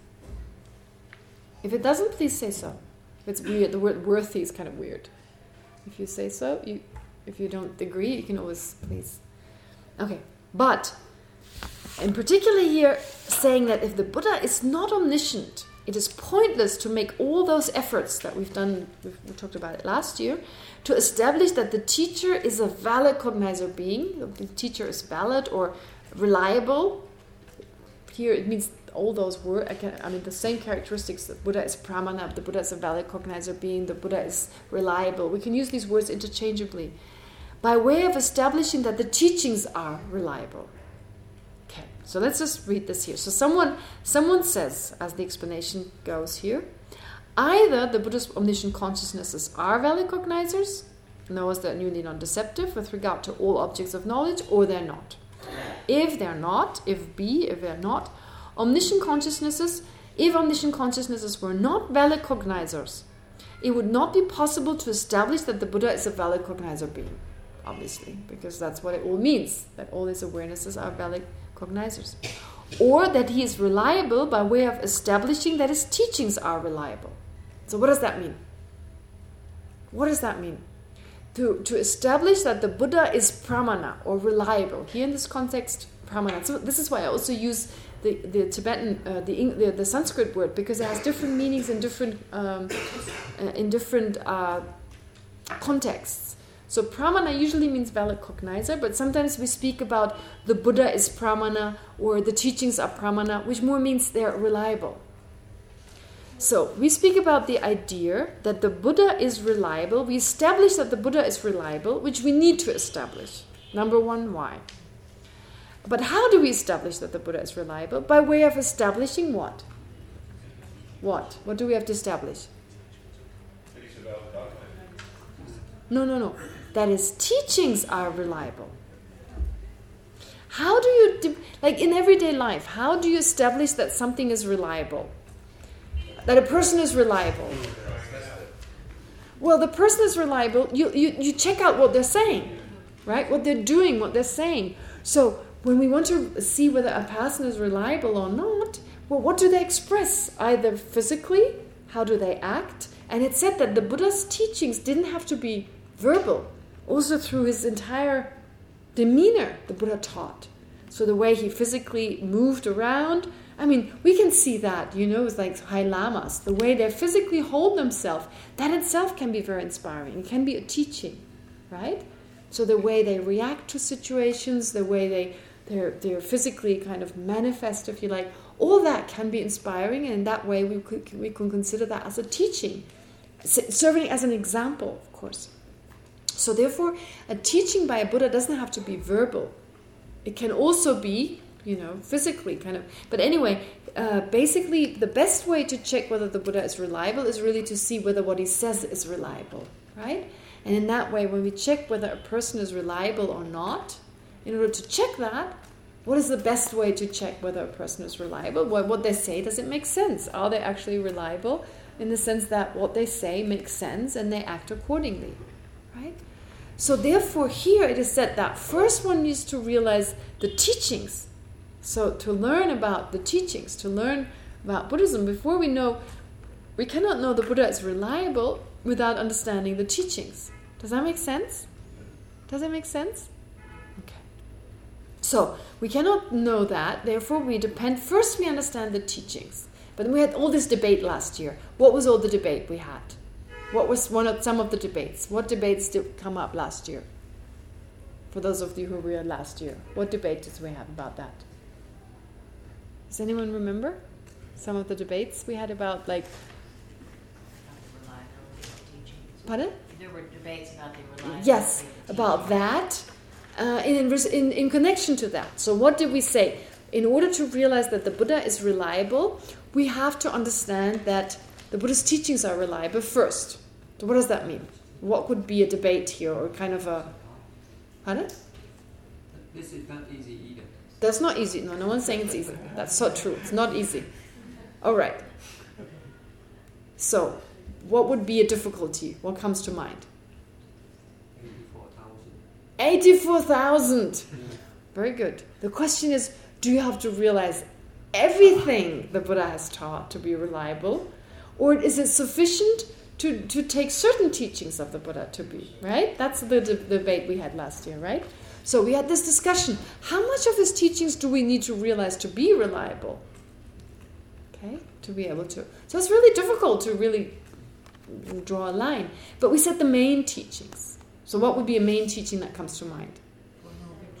If it doesn't, please say so. It's weird. The word worthy is kind of weird. If you say so, you if you don't agree, you can always please. Okay, but in particular here, saying that if the Buddha is not omniscient, it is pointless to make all those efforts that we've done, we talked about it last year, to establish that the teacher is a valid cognizer being, the teacher is valid or reliable. Here it means all those words, I mean, the same characteristics, the Buddha is pramana, the Buddha is a valid cognizer being, the Buddha is reliable. We can use these words interchangeably by way of establishing that the teachings are reliable. Okay, so let's just read this here. So someone, someone says, as the explanation goes here, either the Buddhist omniscient consciousnesses are valid cognizers, knows that newly non-deceptive with regard to all objects of knowledge, or they're not. If they're not, if B, if they're not, omniscient consciousnesses, if omniscient consciousnesses were not valid cognizers, it would not be possible to establish that the Buddha is a valid cognizer being, obviously, because that's what it all means, that all these awarenesses are valid cognizers. Or that he is reliable by way of establishing that his teachings are reliable. So what does that mean? What does that mean? To, to establish that the Buddha is pramana, or reliable. Here in this context, pramana. So this is why I also use the the Tibetan uh, the, the, the Sanskrit word because it has different meanings in different um, uh, in different uh, contexts. So pramana usually means valid cognizer, but sometimes we speak about the Buddha is pramana or the teachings are pramana, which more means they're reliable. So we speak about the idea that the Buddha is reliable. We establish that the Buddha is reliable, which we need to establish. Number one, why? But how do we establish that the Buddha is reliable? By way of establishing what? What? What do we have to establish? No, no, no. That his teachings are reliable. How do you, like in everyday life, how do you establish that something is reliable? That a person is reliable? Well, the person is reliable, you, you, you check out what they're saying, right? What they're doing, what they're saying. So when we want to see whether a person is reliable or not, well, what do they express? Either physically, how do they act? And it said that the Buddha's teachings didn't have to be verbal. Also through his entire demeanor, the Buddha taught. So the way he physically moved around, I mean, we can see that, you know, it's like high lamas, the way they physically hold themselves, that itself can be very inspiring. It can be a teaching, right? So the way they react to situations, the way they they're, they're physically kind of manifest, if you like. All that can be inspiring, and in that way we, could, we can consider that as a teaching, serving as an example, of course. So therefore, a teaching by a Buddha doesn't have to be verbal. It can also be, you know, physically kind of. But anyway, uh, basically the best way to check whether the Buddha is reliable is really to see whether what he says is reliable, right? And in that way, when we check whether a person is reliable or not, in order to check that, what is the best way to check whether a person is reliable? What, what they say, does it make sense? Are they actually reliable? In the sense that what they say makes sense and they act accordingly. Right? So therefore here it is said that first one needs to realize the teachings. So to learn about the teachings, to learn about Buddhism, before we know, we cannot know the Buddha is reliable without understanding the teachings. Does that make sense? Does it make sense? So, we cannot know that, therefore we depend, first we understand the teachings. But we had all this debate last year. What was all the debate we had? What was one of some of the debates? What debates did come up last year? For those of you who were here last year, what debate did we have about that? Does anyone remember some of the debates we had about like? About the reliability of teachings. Pardon? There were debates about the reliability Yes, about that. Uh, in, in in connection to that. So what did we say? In order to realize that the Buddha is reliable, we have to understand that the Buddha's teachings are reliable first. So what does that mean? What could be a debate here or kind of a... Pardon? This is not easy either. That's not easy. No, no one's saying it's easy. That's so true. It's not easy. All right. So, what would be a difficulty? What comes to mind? 84,000. 84,000! Very good. The question is, do you have to realize everything the Buddha has taught to be reliable? Or is it sufficient to, to take certain teachings of the Buddha to be, right? That's the, the debate we had last year, right? So we had this discussion. How much of his teachings do we need to realize to be reliable? Okay, to be able to. So it's really difficult to really draw a line. But we said the main teachings. So what would be a main teaching that comes to mind?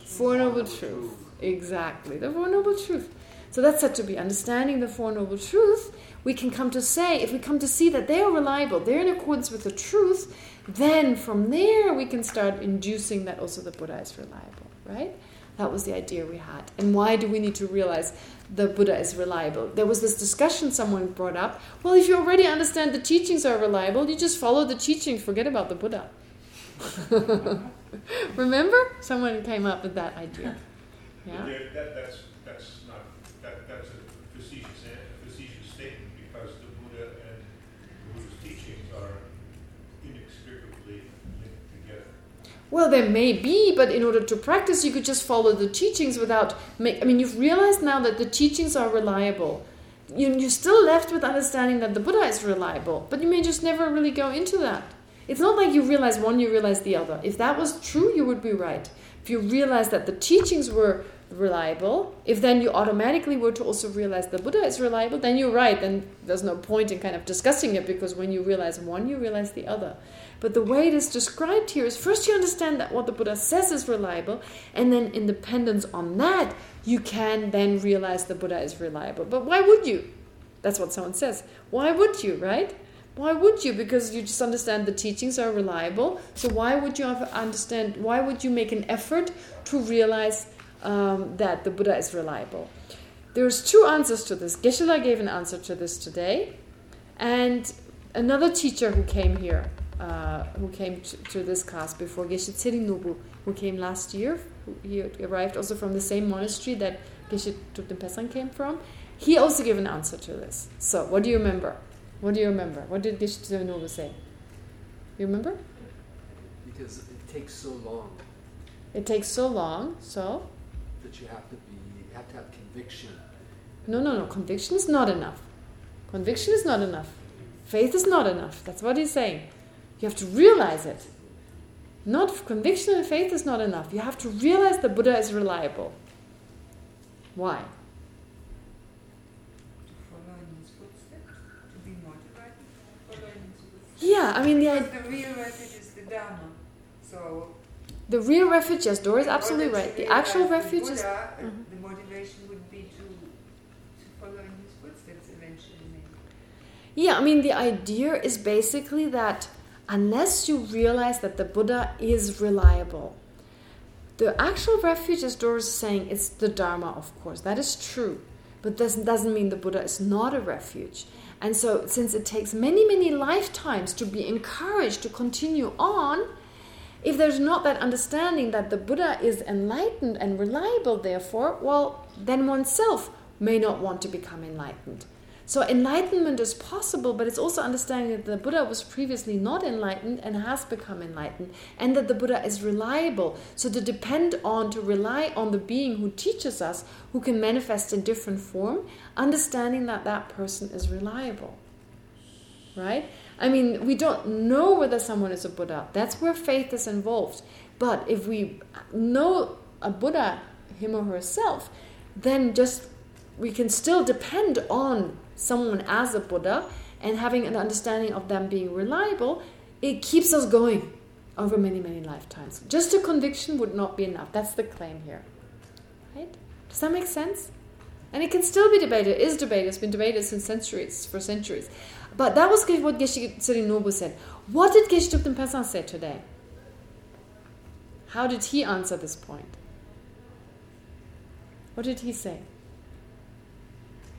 Four Noble Truth. Exactly, the Four Noble Truth. So that's said to be understanding the Four Noble Truth. We can come to say, if we come to see that they are reliable, they're in accordance with the truth, then from there we can start inducing that also the Buddha is reliable, right? That was the idea we had. And why do we need to realize the Buddha is reliable? There was this discussion someone brought up. Well, if you already understand the teachings are reliable, you just follow the teachings, forget about the Buddha. <laughs> Remember? Someone came up with that idea. But Yeah. that, that's, that's not, that, that's a facetious, a facetious statement because the Buddha and the Buddha's teachings are inextricably linked together. Well, there may be, but in order to practice, you could just follow the teachings without make. I mean, you've realized now that the teachings are reliable. You, you're still left with understanding that the Buddha is reliable, but you may just never really go into that. It's not like you realize one, you realize the other. If that was true, you would be right. If you realize that the teachings were reliable, if then you automatically were to also realize the Buddha is reliable, then you're right. Then there's no point in kind of discussing it because when you realize one, you realize the other. But the way it is described here is first you understand that what the Buddha says is reliable, and then in dependence on that, you can then realize the Buddha is reliable. But why would you? That's what someone says. Why would you, right? Why would you? Because you just understand the teachings are reliable. So why would you have understand? Why would you make an effort to realize um, that the Buddha is reliable? There's two answers to this. Geshe-la gave an answer to this today, and another teacher who came here, uh, who came to, to this class before, Geshe Nobu, who came last year, he arrived also from the same monastery that Geshe Thupten Pesang came from. He also gave an answer to this. So, what do you remember? What do you remember? What did Geshe Nobu say? You remember? because it takes so long It takes so long, so... that you have to be you have to have conviction. No, no, no. Conviction is not enough. Conviction is not enough. Faith is not enough. That's what he's saying. You have to realize it. Not conviction and faith is not enough. You have to realize the Buddha is reliable. Why? To follow in his footsteps, to be motivated, following his footsteps. Yeah, I mean the Because i- the real refuge is the Dharma. So the real refuge. Yes, Dora is absolutely right. The actual the refuge is Buddha, uh, Mhm. the motivation would be to to follow in his footsteps eventually. maybe. Yeah, I mean, the idea is basically that unless you realize that the Buddha is reliable, the actual refuge, as Doris is saying, is the Dharma, of course. That is true. But this doesn't mean the Buddha is not a refuge. And so, since it takes many, many lifetimes to be encouraged to continue on, If there's not that understanding that the Buddha is enlightened and reliable, therefore, well, then oneself may not want to become enlightened. So enlightenment is possible, but it's also understanding that the Buddha was previously not enlightened and has become enlightened, and that the Buddha is reliable. So to depend on, to rely on the being who teaches us, who can manifest in different form, understanding that that person is reliable. Right? I mean, we don't know whether someone is a Buddha. That's where faith is involved. But if we know a Buddha, him or herself, then just we can still depend on someone as a Buddha and having an understanding of them being reliable, it keeps us going over many, many lifetimes. Just a conviction would not be enough. That's the claim here. Right? Does that make sense? And it can still be debated. It is debated. It's been debated since centuries, for centuries. But that was what Geshe Nobu said. What did Geshe Thupten Pesant say today? How did he answer this point? What did he say?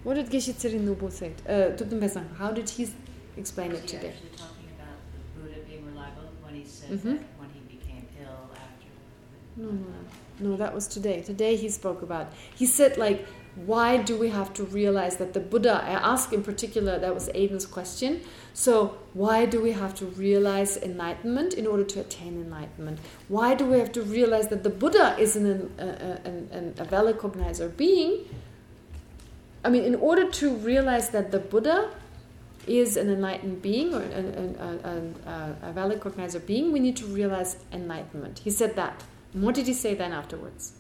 What did Geshe Nobu say? Uh, how did he explain it he today? actually talking about the Buddha being reliable when he said Mhm. that when he became ill after? No, no, no. No, that was today. Today he spoke about. He said like, why do we have to realize that the Buddha? I asked in particular. That was Aiden's question. So why do we have to realize enlightenment in order to attain enlightenment? Why do we have to realize that the Buddha is an, an, an, an, a valid cognizer being? I mean, in order to realize that the Buddha is an enlightened being or an, a, valid cognizer being, we need to realize enlightenment. He said that. And what did he say then afterwards?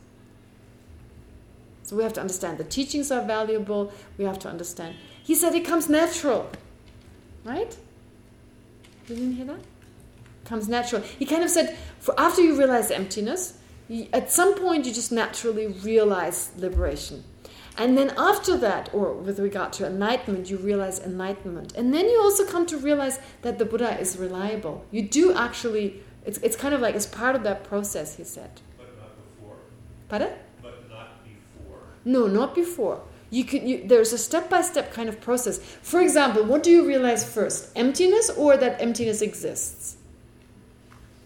So we have to understand the teachings are valuable. We have to understand. He said it comes natural. Right? You didn't hear that? Comes natural. He kind of said, for after you realize emptiness, at some point you just naturally realize liberation. And then after that, or with regard to enlightenment, you realize enlightenment. And then you also come to realize that the Buddha is reliable. You do actually, it's, it's kind of like, it's part of that process, he said. But not before. Pardon? But not before. No, not before. You could. You, there's a step-by-step kind of process. For example, what do you realize first? Emptiness or that emptiness exists?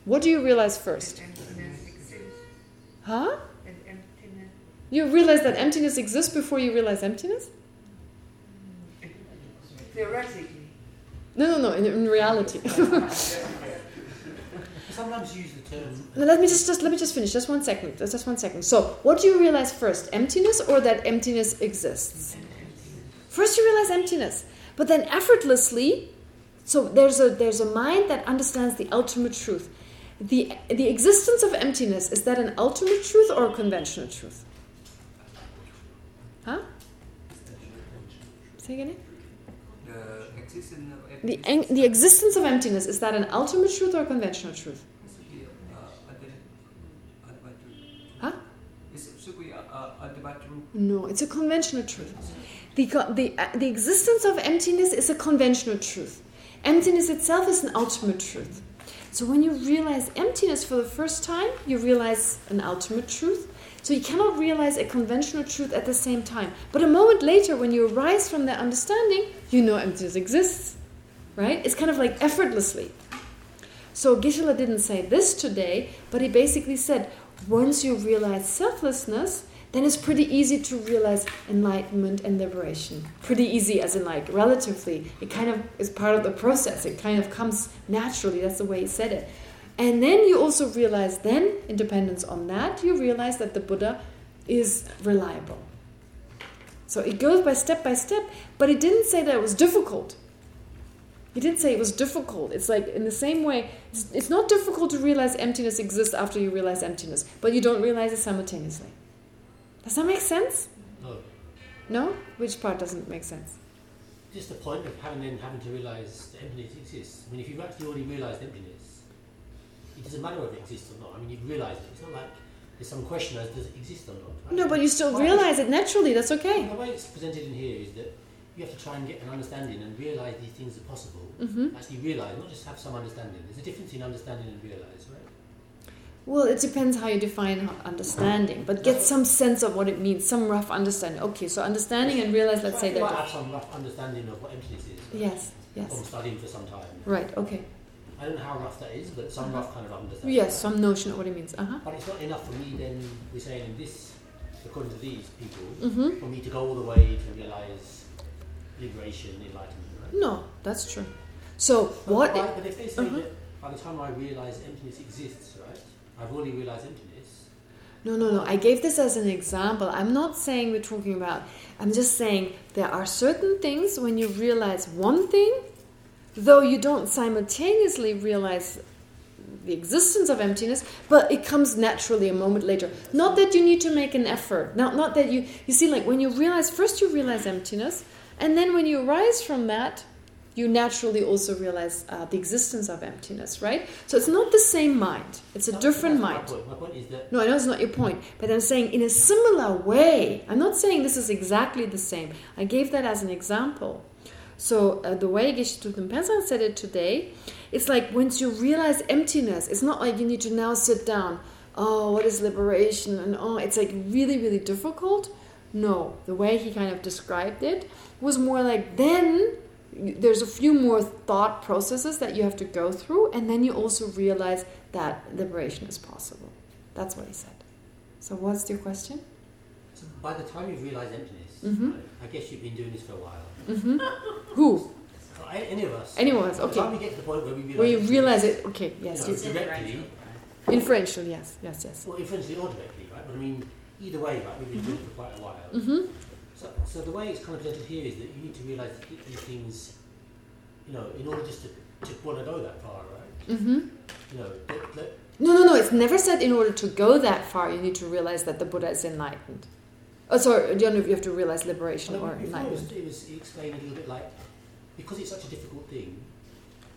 What do you realize first? Emptiness exists. Huh? You realize that emptiness exists before you realize emptiness? Theoretically. No, no, no, in, in reality. <laughs> Sometimes use the term. Let me just, just let me just finish. Just one second. Just just one second. So, what do you realize first? Emptiness or that emptiness exists? First, you realize emptiness, but then effortlessly. So there's a there's a mind that understands the ultimate truth. the The existence of emptiness is that an ultimate truth or a conventional truth? Huh? Say again. The existence of The emptiness en- the existence of emptiness is that an ultimate truth or a conventional truth? should be, uh, advat- advat- Huh? Is it should be uh, uh, advatru? No, it's a conventional truth. The, the, uh, the existence of emptiness is a conventional truth. Emptiness itself is an ultimate truth. So when you realize emptiness for the first time, you realize an ultimate truth. So you cannot realize a conventional truth at the same time. But a moment later, when you arise from that understanding, you know emptiness exists. Right? It's kind of like effortlessly. So Geshe-la didn't say this today, but he basically said, once you realize selflessness, then it's pretty easy to realize enlightenment and liberation. Pretty easy as in like, relatively. It kind of is part of the process. It kind of comes naturally. That's the way he said it. And then you also realize then, in dependence on that, you realize that the Buddha is reliable. So it goes by step by step, but he didn't say that it was difficult. He didn't say it was difficult. It's like in the same way, it's, it's not difficult to realize emptiness exists after you realize emptiness, but you don't realize it simultaneously. Does that make sense? No. No? Which part doesn't make sense? Just the point of having then having to realise that emptiness exists. I mean, if you've actually already realised emptiness, it doesn't matter whether it exists or not. I mean, you realize it. It's not like there's some question as does it exist or not. No, but you still Well, realize it naturally. That's okay. The way it's presented in here is that you have to try and get an understanding and realise these things are possible. hmm Actually realise, not just have some understanding. There's a difference in understanding and realise, right? Well, it depends how you define understanding, but get some sense of what it means, some rough understanding. Okay, so understanding and realize, let's So say you might that. have some rough understanding of what emptiness is. right? Yes, From yes. studying for some time. Right, okay. I don't know how rough that is, but some rough kind of understanding. Yes, some notion of what it means. Uh-huh. But it's not enough for me then, we're saying in this, according to these people, Mm-hmm. for me to go all the way to realise liberation, enlightenment, right? No, that's true. So But, what... But, but if they say Uh-huh. that by the time I realise emptiness exists, right, I've already realised emptiness, No, no, no. I gave this as an example. I'm not saying we're talking about... I'm just saying there are certain things when you realize one thing, though you don't simultaneously realize the existence of emptiness, but it comes naturally a moment later. Not that you need to make an effort. Not, not that you... You see, like when you realize... First you realize emptiness, and then when you arise from that, you naturally also realize uh, the existence of emptiness, right? So it's not the same mind. It's a That's- different mind. My point. my point is that No, I know it's not your point, but I'm saying in a similar way. I'm not saying this is exactly the same. I gave that as an example. So uh, the way Geshe Tutempensa said it today, it's like once you realize emptiness, it's not like you need to now sit down. Oh, what is liberation? And oh, it's like really, really difficult. No, the way he kind of described it was more like then there's a few more thought processes that you have to go through, and then you also realize that liberation is possible. That's what he said. So what's your question? so by the time you realise emptiness, Mhm. I guess you've been doing this for a while. Hmm <laughs> Who? So I, any of us. Anyone? By the time Okay. we get to the point where we realise Where you realize it. Okay, yes. You, it's directly, inferential, yes. Yes, yes. well, influentially or directly, right? But I mean, either way, right, we've been doing it for quite a while. Mm-hmm. So, so the way it's kind of presented here is that you need to realise that these things, you know, in order just to, to want to go that far, right? Mm-hmm. You know, that, that, No, no, no. It's never said in order to go that far, you need to realize that the Buddha is enlightened. Oh, sorry. I don't know if you have to realize liberation or before it was, enlightenment. it was explained a little bit like, because it's such a difficult thing,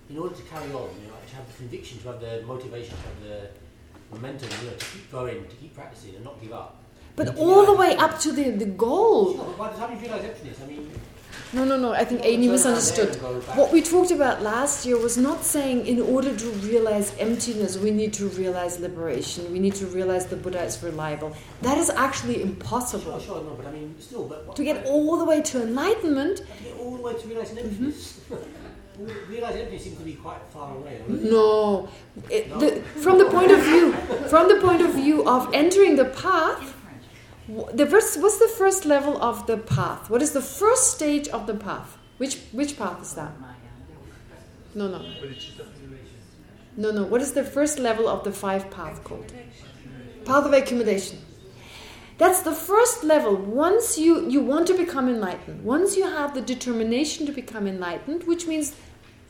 in order to carry on, you know, to have the conviction, to have the motivation, to have the momentum, you know, to keep going, to keep practicing and not give up. But you need to all the way up to the, the goal. Sure, by the time you realise emptiness, I mean, No, no, no. I think you Aini don't turn around there misunderstood. and go back. What we talked about last year was not saying in order to realize emptiness, we need to realize liberation. We need to realize the Buddha is reliable. That is actually impossible. Sure, sure, no, but I mean, still, what, To get all the way to enlightenment, to get all the way to realising Mm-hmm. emptiness. <laughs> realising emptiness seems to be quite far away. no. It, No. The, from the point of view, from the point of view of entering the path, the first, what's the first level of the path? What is the first stage of the path? Which which path is that? No, no, no, no. What is the first level of the five path called? Path of accumulation. That's the first level. Once you, you want to become enlightened, once you have the determination to become enlightened, which means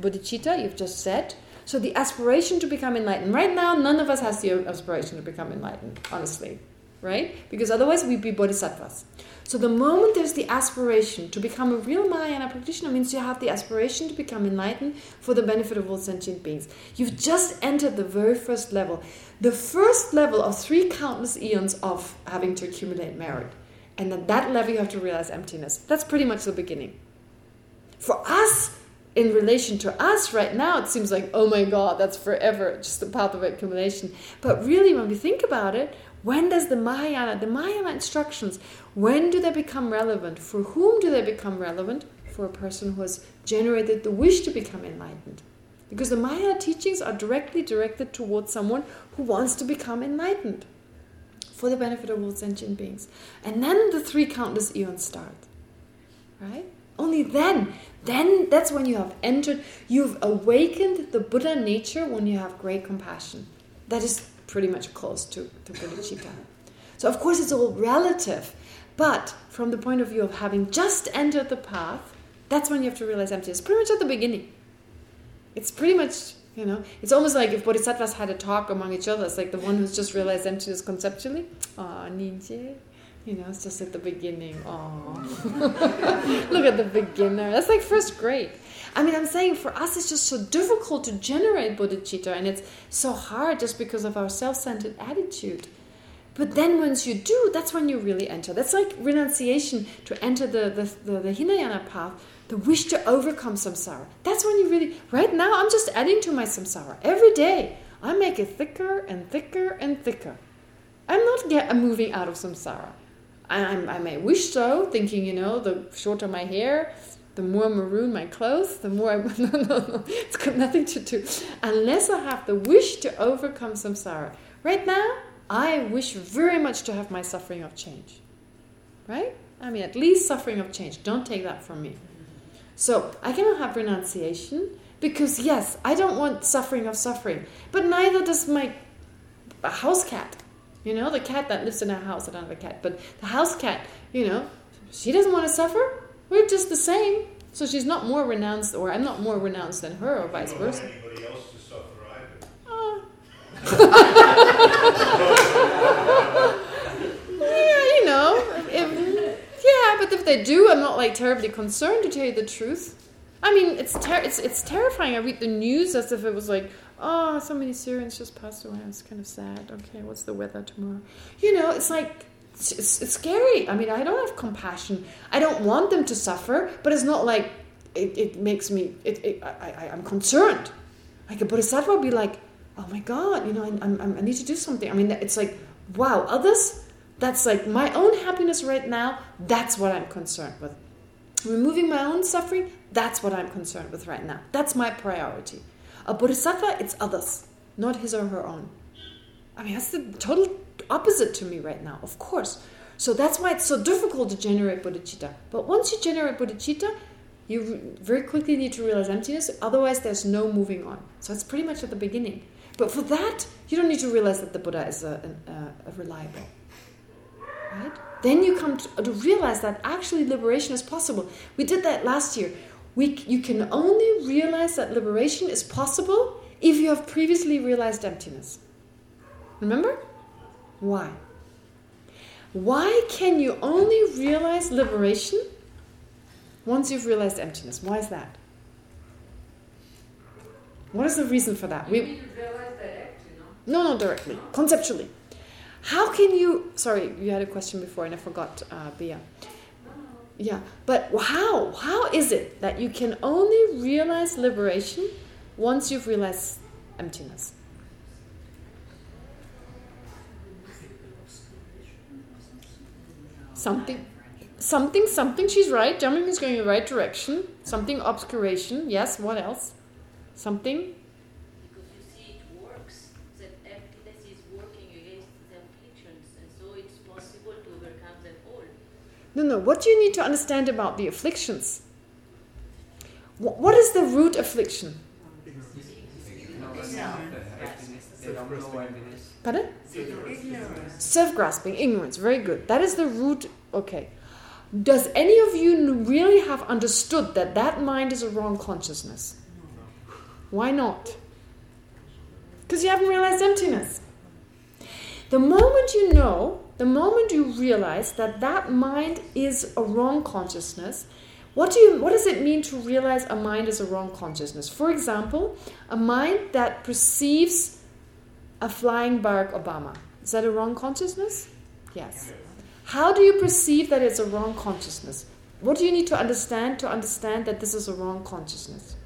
bodhicitta, you've just said, so the aspiration to become enlightened. Right now, none of us has the aspiration to become enlightened, honestly, right? Because otherwise we'd be bodhisattvas. So the moment there's the aspiration to become a real Mahayana practitioner means you have the aspiration to become enlightened for the benefit of all sentient beings. You've just entered the very first level. The first level of three countless eons of having to accumulate merit. And at that level you have to realize emptiness. That's pretty much the beginning. For us, in relation to us right now, it seems like, oh my god, that's forever, just the path of accumulation. But really, when we think about it, when does the Mahayana, the Mahayana instructions, when do they become relevant? For whom do they become relevant? For a person who has generated the wish to become enlightened. Because the Mahayana teachings are directly directed towards someone who wants to become enlightened for the benefit of all sentient beings. And then the three countless eons start. Right? Only then, then that's when you have entered, you've awakened the Buddha nature when you have great compassion. That is pretty much close to, to bodhicitta. So of course it's all relative, but from the point of view of having just entered the path, that's when you have to realize emptiness. Pretty much at the beginning. It's pretty much, you know, it's almost like if bodhisattvas had a talk among each other. It's like the one who's just realized emptiness conceptually. Aw, ninja. You know, it's just at the beginning. Oh, <laughs> Look at the beginner. That's like first grade. I mean, I'm saying for us, it's just so difficult to generate bodhicitta, and it's so hard just because of our self-centered attitude. But then once you do, that's when you really enter. That's like renunciation to enter the, the, the, the Hinayana path, the wish to overcome samsara. That's when you really... Right now, I'm just adding to my samsara. Every day, I make it thicker and thicker and thicker. I'm not get, I'm moving out of samsara. I, I'm, I may wish so, thinking, you know, the shorter my hair, the more maroon my clothes, the more I... <laughs> No, no, no. It's got nothing to do. Unless I have the wish to overcome samsara. Right now, I wish very much to have my suffering of change. Right? I mean, at least suffering of change. Don't take that from me. So, I cannot have renunciation because, yes, I don't want suffering of suffering. But neither does my house cat. You know, the cat that lives in our house. I don't have a cat. But the house cat, you know, she doesn't want to suffer. We're just the same. So she's not more renounced, or I'm not more renounced than her, or vice You don't want versa. anybody else to suffer either. Ah. <laughs> yeah, you know, if, yeah, but if they do, I'm not like terribly concerned to tell you the truth. I mean, it's it's it's terrifying. I read the news as if it was like, oh, so many Syrians just passed away. It's kind of sad. Okay, what's the weather tomorrow? You know, it's like it's, it's, scary. I mean, I don't have compassion. I don't want them to suffer, but it's not like it, it makes me. It, it I, I I'm concerned. Like a bodhisattva would be like, oh my god, you know, I, I'm, I need to do something. I mean, it's like, wow, others. That's like my own happiness right now. That's what I'm concerned with. Removing my own suffering, that's what I'm concerned with right now. That's my priority. A bodhisattva, it's others, not his or her own. I mean, that's the total opposite to me right now, of course. So that's why it's so difficult to generate bodhicitta. But once you generate bodhicitta, you very quickly need to realize emptiness, otherwise there's no moving on. So it's pretty much at the beginning. But for that, you don't need to realize that the Buddha is a, a, a reliable. Right? Then you come to, to realize that actually liberation is possible. We did that last year. We, you can only realize that liberation is possible if you have previously realized emptiness. Remember? Why? Why can you only realize liberation once you've realized emptiness? Why is that? What is the reason for that? You We, realize direct, you know. no, no, directly, conceptually. How can you... Sorry, you had a question before and I forgot, uh, Bia. Yeah, but how? How is it that you can only realize liberation once you've realized emptiness? Something, something, something. She's right. Jumping is going in the right direction. Something obscuration. Yes. What else? Something. Because you see it works, that emptiness is working against the afflictions, and so it's possible to overcome them all. No, no. What do you need to understand about the afflictions? Wh- What is the root affliction? They don't know emptiness. Pardon? Ignorance. Self-grasping, ignorance. Very good. That is the root. Okay. Does any of you really have understood that that mind is a wrong consciousness? Why not? Because you haven't realized emptiness. The moment you know, the moment you realize that that mind is a wrong consciousness, what do you? What does it mean to realize a mind is a wrong consciousness? For example, a mind that perceives a flying Barack Obama. Is that a wrong consciousness? Yes. How do you perceive that it's a wrong consciousness? What do you need to understand to understand that this is a wrong consciousness?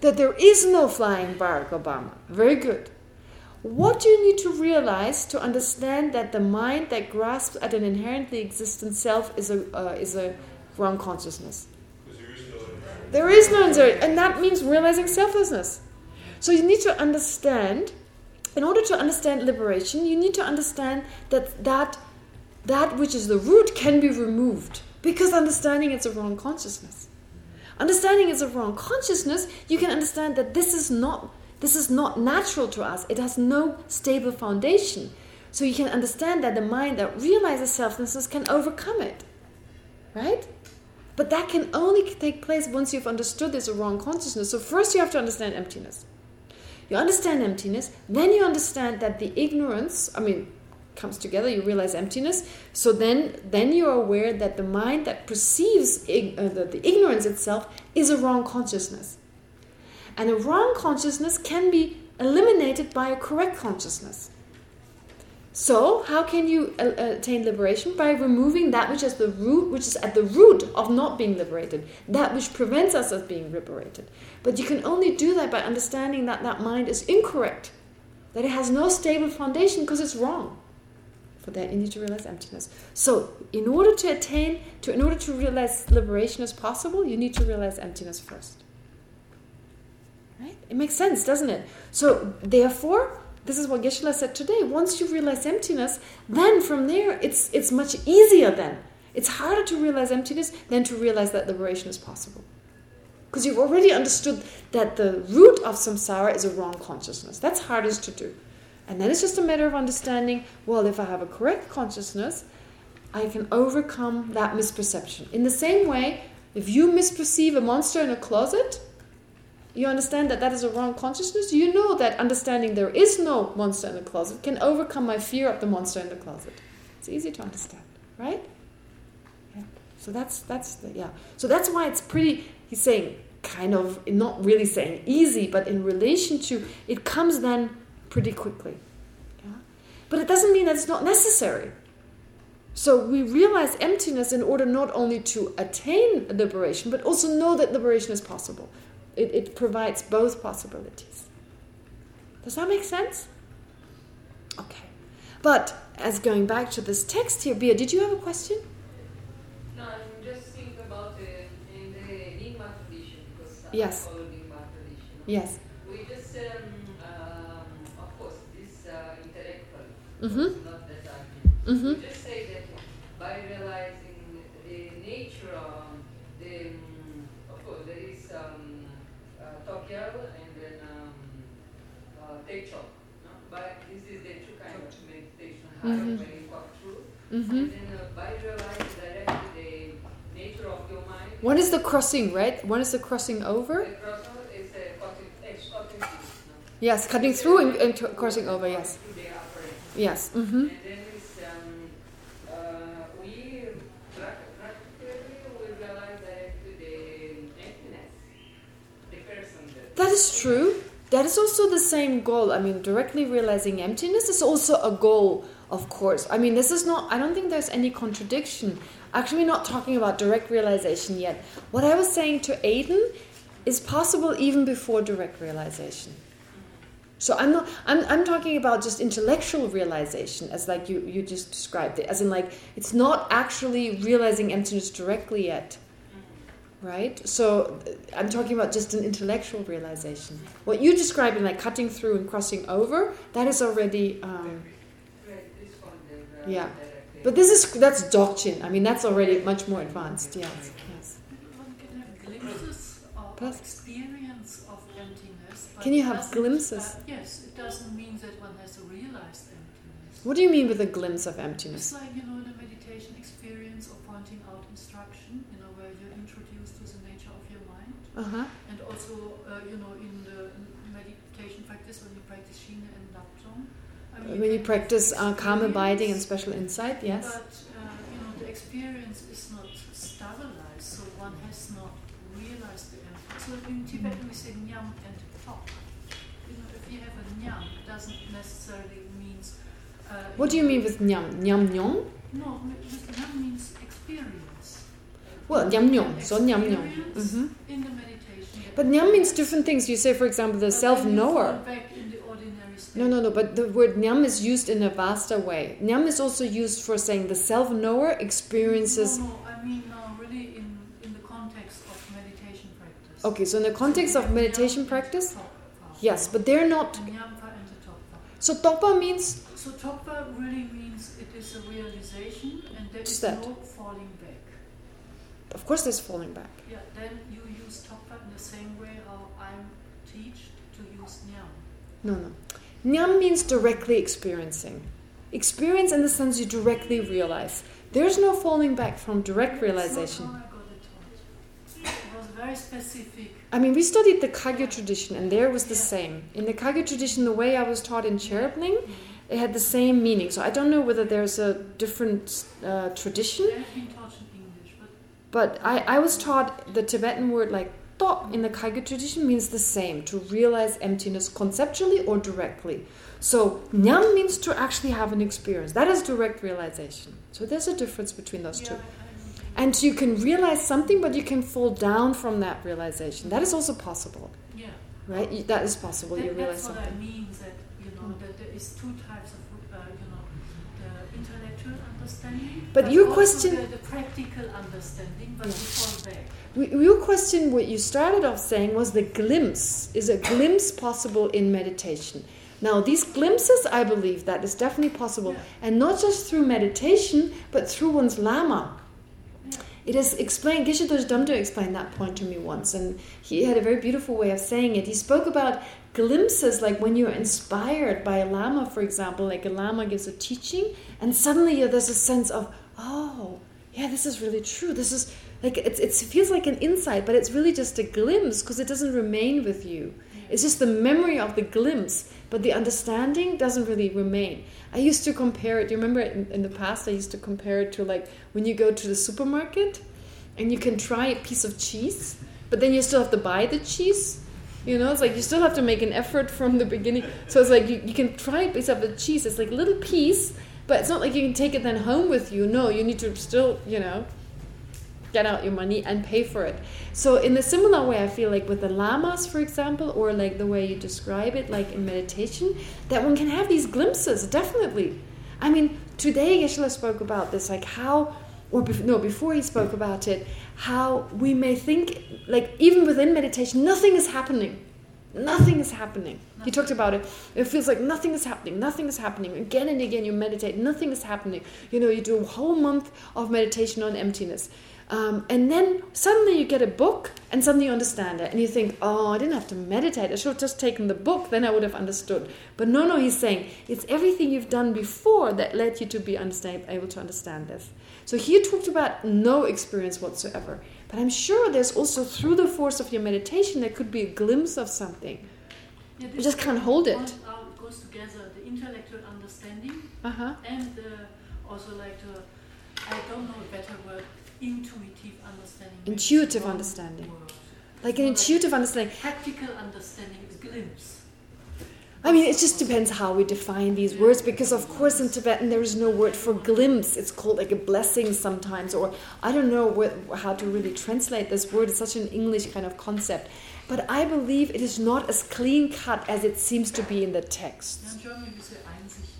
That there is no flying Barack Obama. Very good. What do you need to realize to understand that the mind that grasps at an inherently existent self is a uh, is a wrong consciousness? There is no inherent. And that means realizing selflessness. So you need to understand, in order to understand liberation, you need to understand that that, that which is the root can be removed. Because understanding it's a wrong consciousness. Understanding it's a wrong consciousness, you can understand that this is not this is not natural to us. It has no stable foundation. So you can understand that the mind that realizes selflessness can overcome it. Right? But that can only take place once you've understood a wrong consciousness. So first you have to understand emptiness. You understand emptiness, then you understand that the ignorance, I mean, comes together, you realize emptiness. So then then you're aware that the mind that perceives ig uh, the, the ignorance itself is a wrong consciousness. And a wrong consciousness can be eliminated by a correct consciousness. So, how can you uh, attain liberation? By removing that which is the root, which is at the root of not being liberated, that which prevents us of being liberated. But you can only do that by understanding that that mind is incorrect, that it has no stable foundation because it's wrong. For that, you need to realize emptiness. So, in order to attain, to in order to realize liberation is possible, you need to realize emptiness first. Right? It makes sense, doesn't it? So, therefore, this is what Geshe-la said today. Once you realize emptiness, then from there, it's it's much easier. Then it's harder to realize emptiness than to realize that liberation is possible. Because you've already understood that the root of samsara is a wrong consciousness. That's hardest to do. And then it's just a matter of understanding, well, if I have a correct consciousness, I can overcome that misperception. In the same way, if you misperceive a monster in a closet, you understand that that is a wrong consciousness, you know that understanding there is no monster in the closet can overcome my fear of the monster in the closet. It's easy to understand, right? Yeah. So that's that's the yeah. So that's why it's pretty he's saying kind of not really saying easy, but in relation to it comes then pretty quickly. Yeah? But it doesn't mean that it's not necessary. So we realize emptiness in order not only to attain liberation, but also know that liberation is possible. It, it provides both possibilities. Does that make sense? Okay. But as going back to this text here, Bia, did you have a question? No, I'm just thinking about uh, in the Nyingma tradition, because Yes. I follow Nyingma tradition. Yes. We just, um, um, of course, this uh, intellectual, Mm-hmm. not that argument. Mm-hmm. We just say that by realizing the nature of the, um, of course, there is um, Tokyo and then um, uh. No? But this is the two kind of meditation, how Mhm. when you walk through. Mm-hmm. And then uh, by realizing directly the nature of your mind, One is the crossing, right? One is the crossing over. the crossover is cutting, it's cutting through, no? Yes, cutting through and, and crossing over, yes. Through the upper end. Yes. Mm-hmm. And then it's, um, uh, we prac- practically we realize that the emptiness, the person that. Is true. That is also the same goal. I mean, directly realizing emptiness is also a goal, of course. I mean, this is not, I don't think there's any contradiction. Actually, not talking about direct realization yet. What I was saying to Aiden is possible even before direct realization. So I'm not. I'm. I'm talking about just intellectual realization, as like you you just described it, as in like it's not actually realizing emptiness directly yet, right? So I'm talking about just an intellectual realization. What you describe in like cutting through and crossing over, that is already. Um, Right, this one, the, Yeah. but this is that's doctrine. I mean, that's already much more advanced. Yes. Yes. One can have glimpses of experience of emptiness. but Can you have glimpses? uh, yes, it doesn't mean that one has realized emptiness. What do you mean with a glimpse of It's emptiness? like, you know, the meditation experience of pointing out instruction, you know, where you're introduced to the nature of your mind. Uh huh. And also, uh, you know, in the meditation practice, when you practice Shina and Laptong. I mean, When you practice uh, calm abiding and special insight, yes. But, uh, you know, the experience is not stabilized, so one has not realized the emptiness. So in Tibetan we say nyam and top. You know, if you have a nyam, it doesn't necessarily mean... Uh, What do you mean with nyam? Nyam nyong? No, with nyam means experience. Well, nyam nyong. So nyam nyong. Experience hmm in the meditation. that But nyam means different things. You say, for example, the but then you self-knower. fall back in the ordinary state. No, no, no. But the word nyam is used in a vaster way. Nyam is also used for saying the self-knower experiences. No, no, I mean now really in, in the context of meditation practice. Okay, so in the context So of meditation practice, yes, but they're not. Nyampa and the tokpa. So topa means So tokpa really means it is a realization and there is that? no falling back. Of course, there's falling back. Yeah, then you use tokpa in the same way how I'm teach to use nyam. No, no. Nyam means directly experiencing. Experience in the sense you directly realize. There's no falling back from direct realization. That's not how I it. It was very specific. I mean, we studied the Kagyu tradition, and there was the same. In the Kagyu tradition, the way I was taught in Cherubling, it had the same meaning. So I don't know whether there's a different uh, tradition, I've been taught in English, but but I, I was taught the Tibetan word like to in the Kagyu tradition means the same, to realize emptiness conceptually or directly. So nyam means to actually have an experience. That is direct realization. So there's a difference between those yeah, two. I, I, And you can realize something, but you can fall down from that realization. That is also possible, yeah. right? That is possible. That- You realize that's what I something. mean. That you know that there is two types of uh, you know the intellectual understanding. But your also question- The, the practical understanding, but Yeah. before that. We- Your question, what you started off saying, was the glimpse. Is a glimpse possible in meditation? Now, these glimpses, I believe, that is definitely possible. Yeah. And not just through meditation, but through one's lama. Yeah. It is explained, Geshe Damdo explained that point to me once, and he had a very beautiful way of saying it. He spoke about glimpses, like when you're inspired by a lama, for example, like a lama gives a teaching, and suddenly there's a sense of, oh, yeah, this is really true. This is like it's, it's, it feels like an insight, but it's really just a glimpse because it doesn't remain with you. It's just the memory of the glimpse, but the understanding doesn't really remain. I used to compare it. Do You remember in, in the past, I used to compare it to like when you go to the supermarket and you can try a piece of cheese, but then you still have to buy the cheese. You know, it's like you still have to make an effort from the beginning. So it's like you, you can try a piece of the cheese. It's like a little piece, but it's not like you can take it then home with you. No, you need to still, you know, get out your money and pay for it. So in a similar way, I feel like with the lamas, for example, or like the way you describe it, like in meditation, that one can have these glimpses, definitely. I mean, today Geshe-la spoke about this, like how, or bef no, before he spoke about it, how we may think, like even within meditation, nothing is happening. Nothing is happening. He talked about it. It feels like nothing is happening. Nothing is happening. Again and again, you meditate. Nothing is happening. You know, you do a whole month of meditation on emptiness. Um, and then suddenly you get a book and suddenly you understand it. And you think, oh, I didn't have to meditate. I should have just taken the book. Then I would have understood. But no, no, he's saying it's everything you've done before that led you to be able to understand this. So he talked about no experience whatsoever. But I'm sure there's also through the force of your meditation, there could be a glimpse of something. Yeah, You just can't hold it. how it goes together, the intellectual understanding Uh-huh. and the, also like the, I don't know a better word, intuitive understanding. Intuitive understanding. word. Like an intuitive understanding. Practical understanding is glimpse. I mean, it just depends how we define these words because, of course, in Tibetan there is no word for glimpse. It's called like a blessing sometimes, or I don't know what, how to really translate this word. It's such an English kind of concept. But I believe it is not as clean cut as it seems to be in the text. Ja, in German we say Einsicht.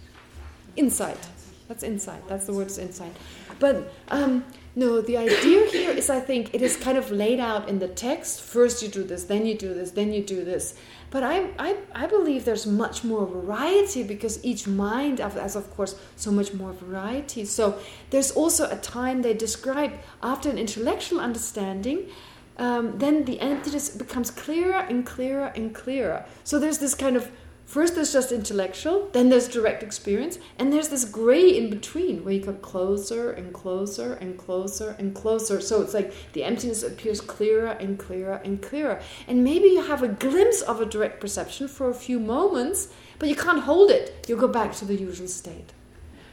Insight. That's insight. That's the word insight. But um, no, the idea here is I think it is kind of laid out in the text. First you do this, then you do this, then you do this. But I, I, I believe there's much more variety because each mind has, of course, so much more variety. So there's also a time they describe after an intellectual understanding, um, then the emptiness becomes clearer and clearer and clearer. So there's this kind of First, there's just intellectual, then there's direct experience, and there's this gray in between where you get closer and closer and closer and closer. So it's like the emptiness appears clearer and clearer and clearer. And maybe you have a glimpse of a direct perception for a few moments, but you can't hold it. You'll go back to the usual state.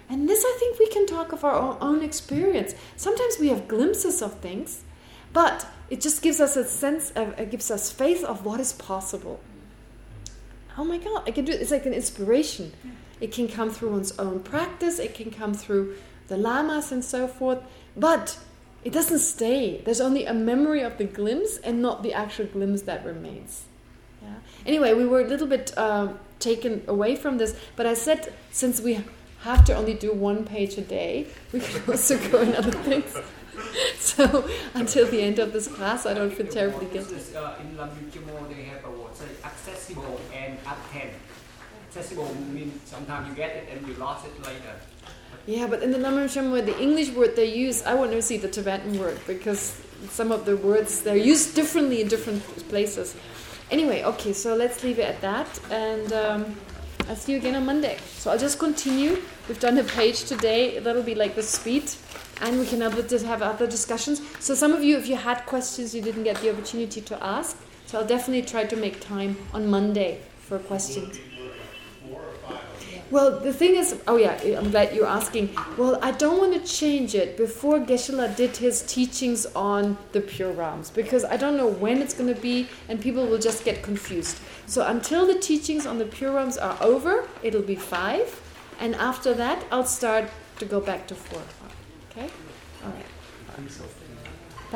And this, I think, we can talk of our own experience. Sometimes we have glimpses of things, but it just gives us a sense of, it gives us faith of what is possible oh my god i can do it it's like an inspiration. It can come through one's own practice it can come through the lamas and so forth but it doesn't stay. There's only a memory of the glimpse and not the actual glimpse that remains. Yeah. Anyway we were a little bit uh, taken away from this but i said since we have to only do one page a day we can <laughs> also go in other things <laughs> so until the end of this class i don't feel terribly guilty This is, uh, in Lamrim Chenmo, they have a word say accessible and attend. Accessible means sometimes you get it and you lost it later. Yeah, but in the Lamrim Chenmo, the English word they use, I want to see the Tibetan word because some of the words they're used differently in different places. Anyway, okay, so let's leave it at that, and um, I'll see you again on Monday. So I'll just continue. We've done a page today. That'll be like the speed, and we can have other discussions. So some of you, if you had questions, you didn't get the opportunity to ask. So I'll definitely try to make time on Monday for questions. Well, the thing is, oh yeah, I'm glad you're asking. Well, I don't want to change it before Geshe-la did his teachings on the Pure Realms because I don't know when it's going to be and people will just get confused. So until the teachings on the Pure Realms are over, it'll be five. And after that, I'll start to go back to four. Okay? All right.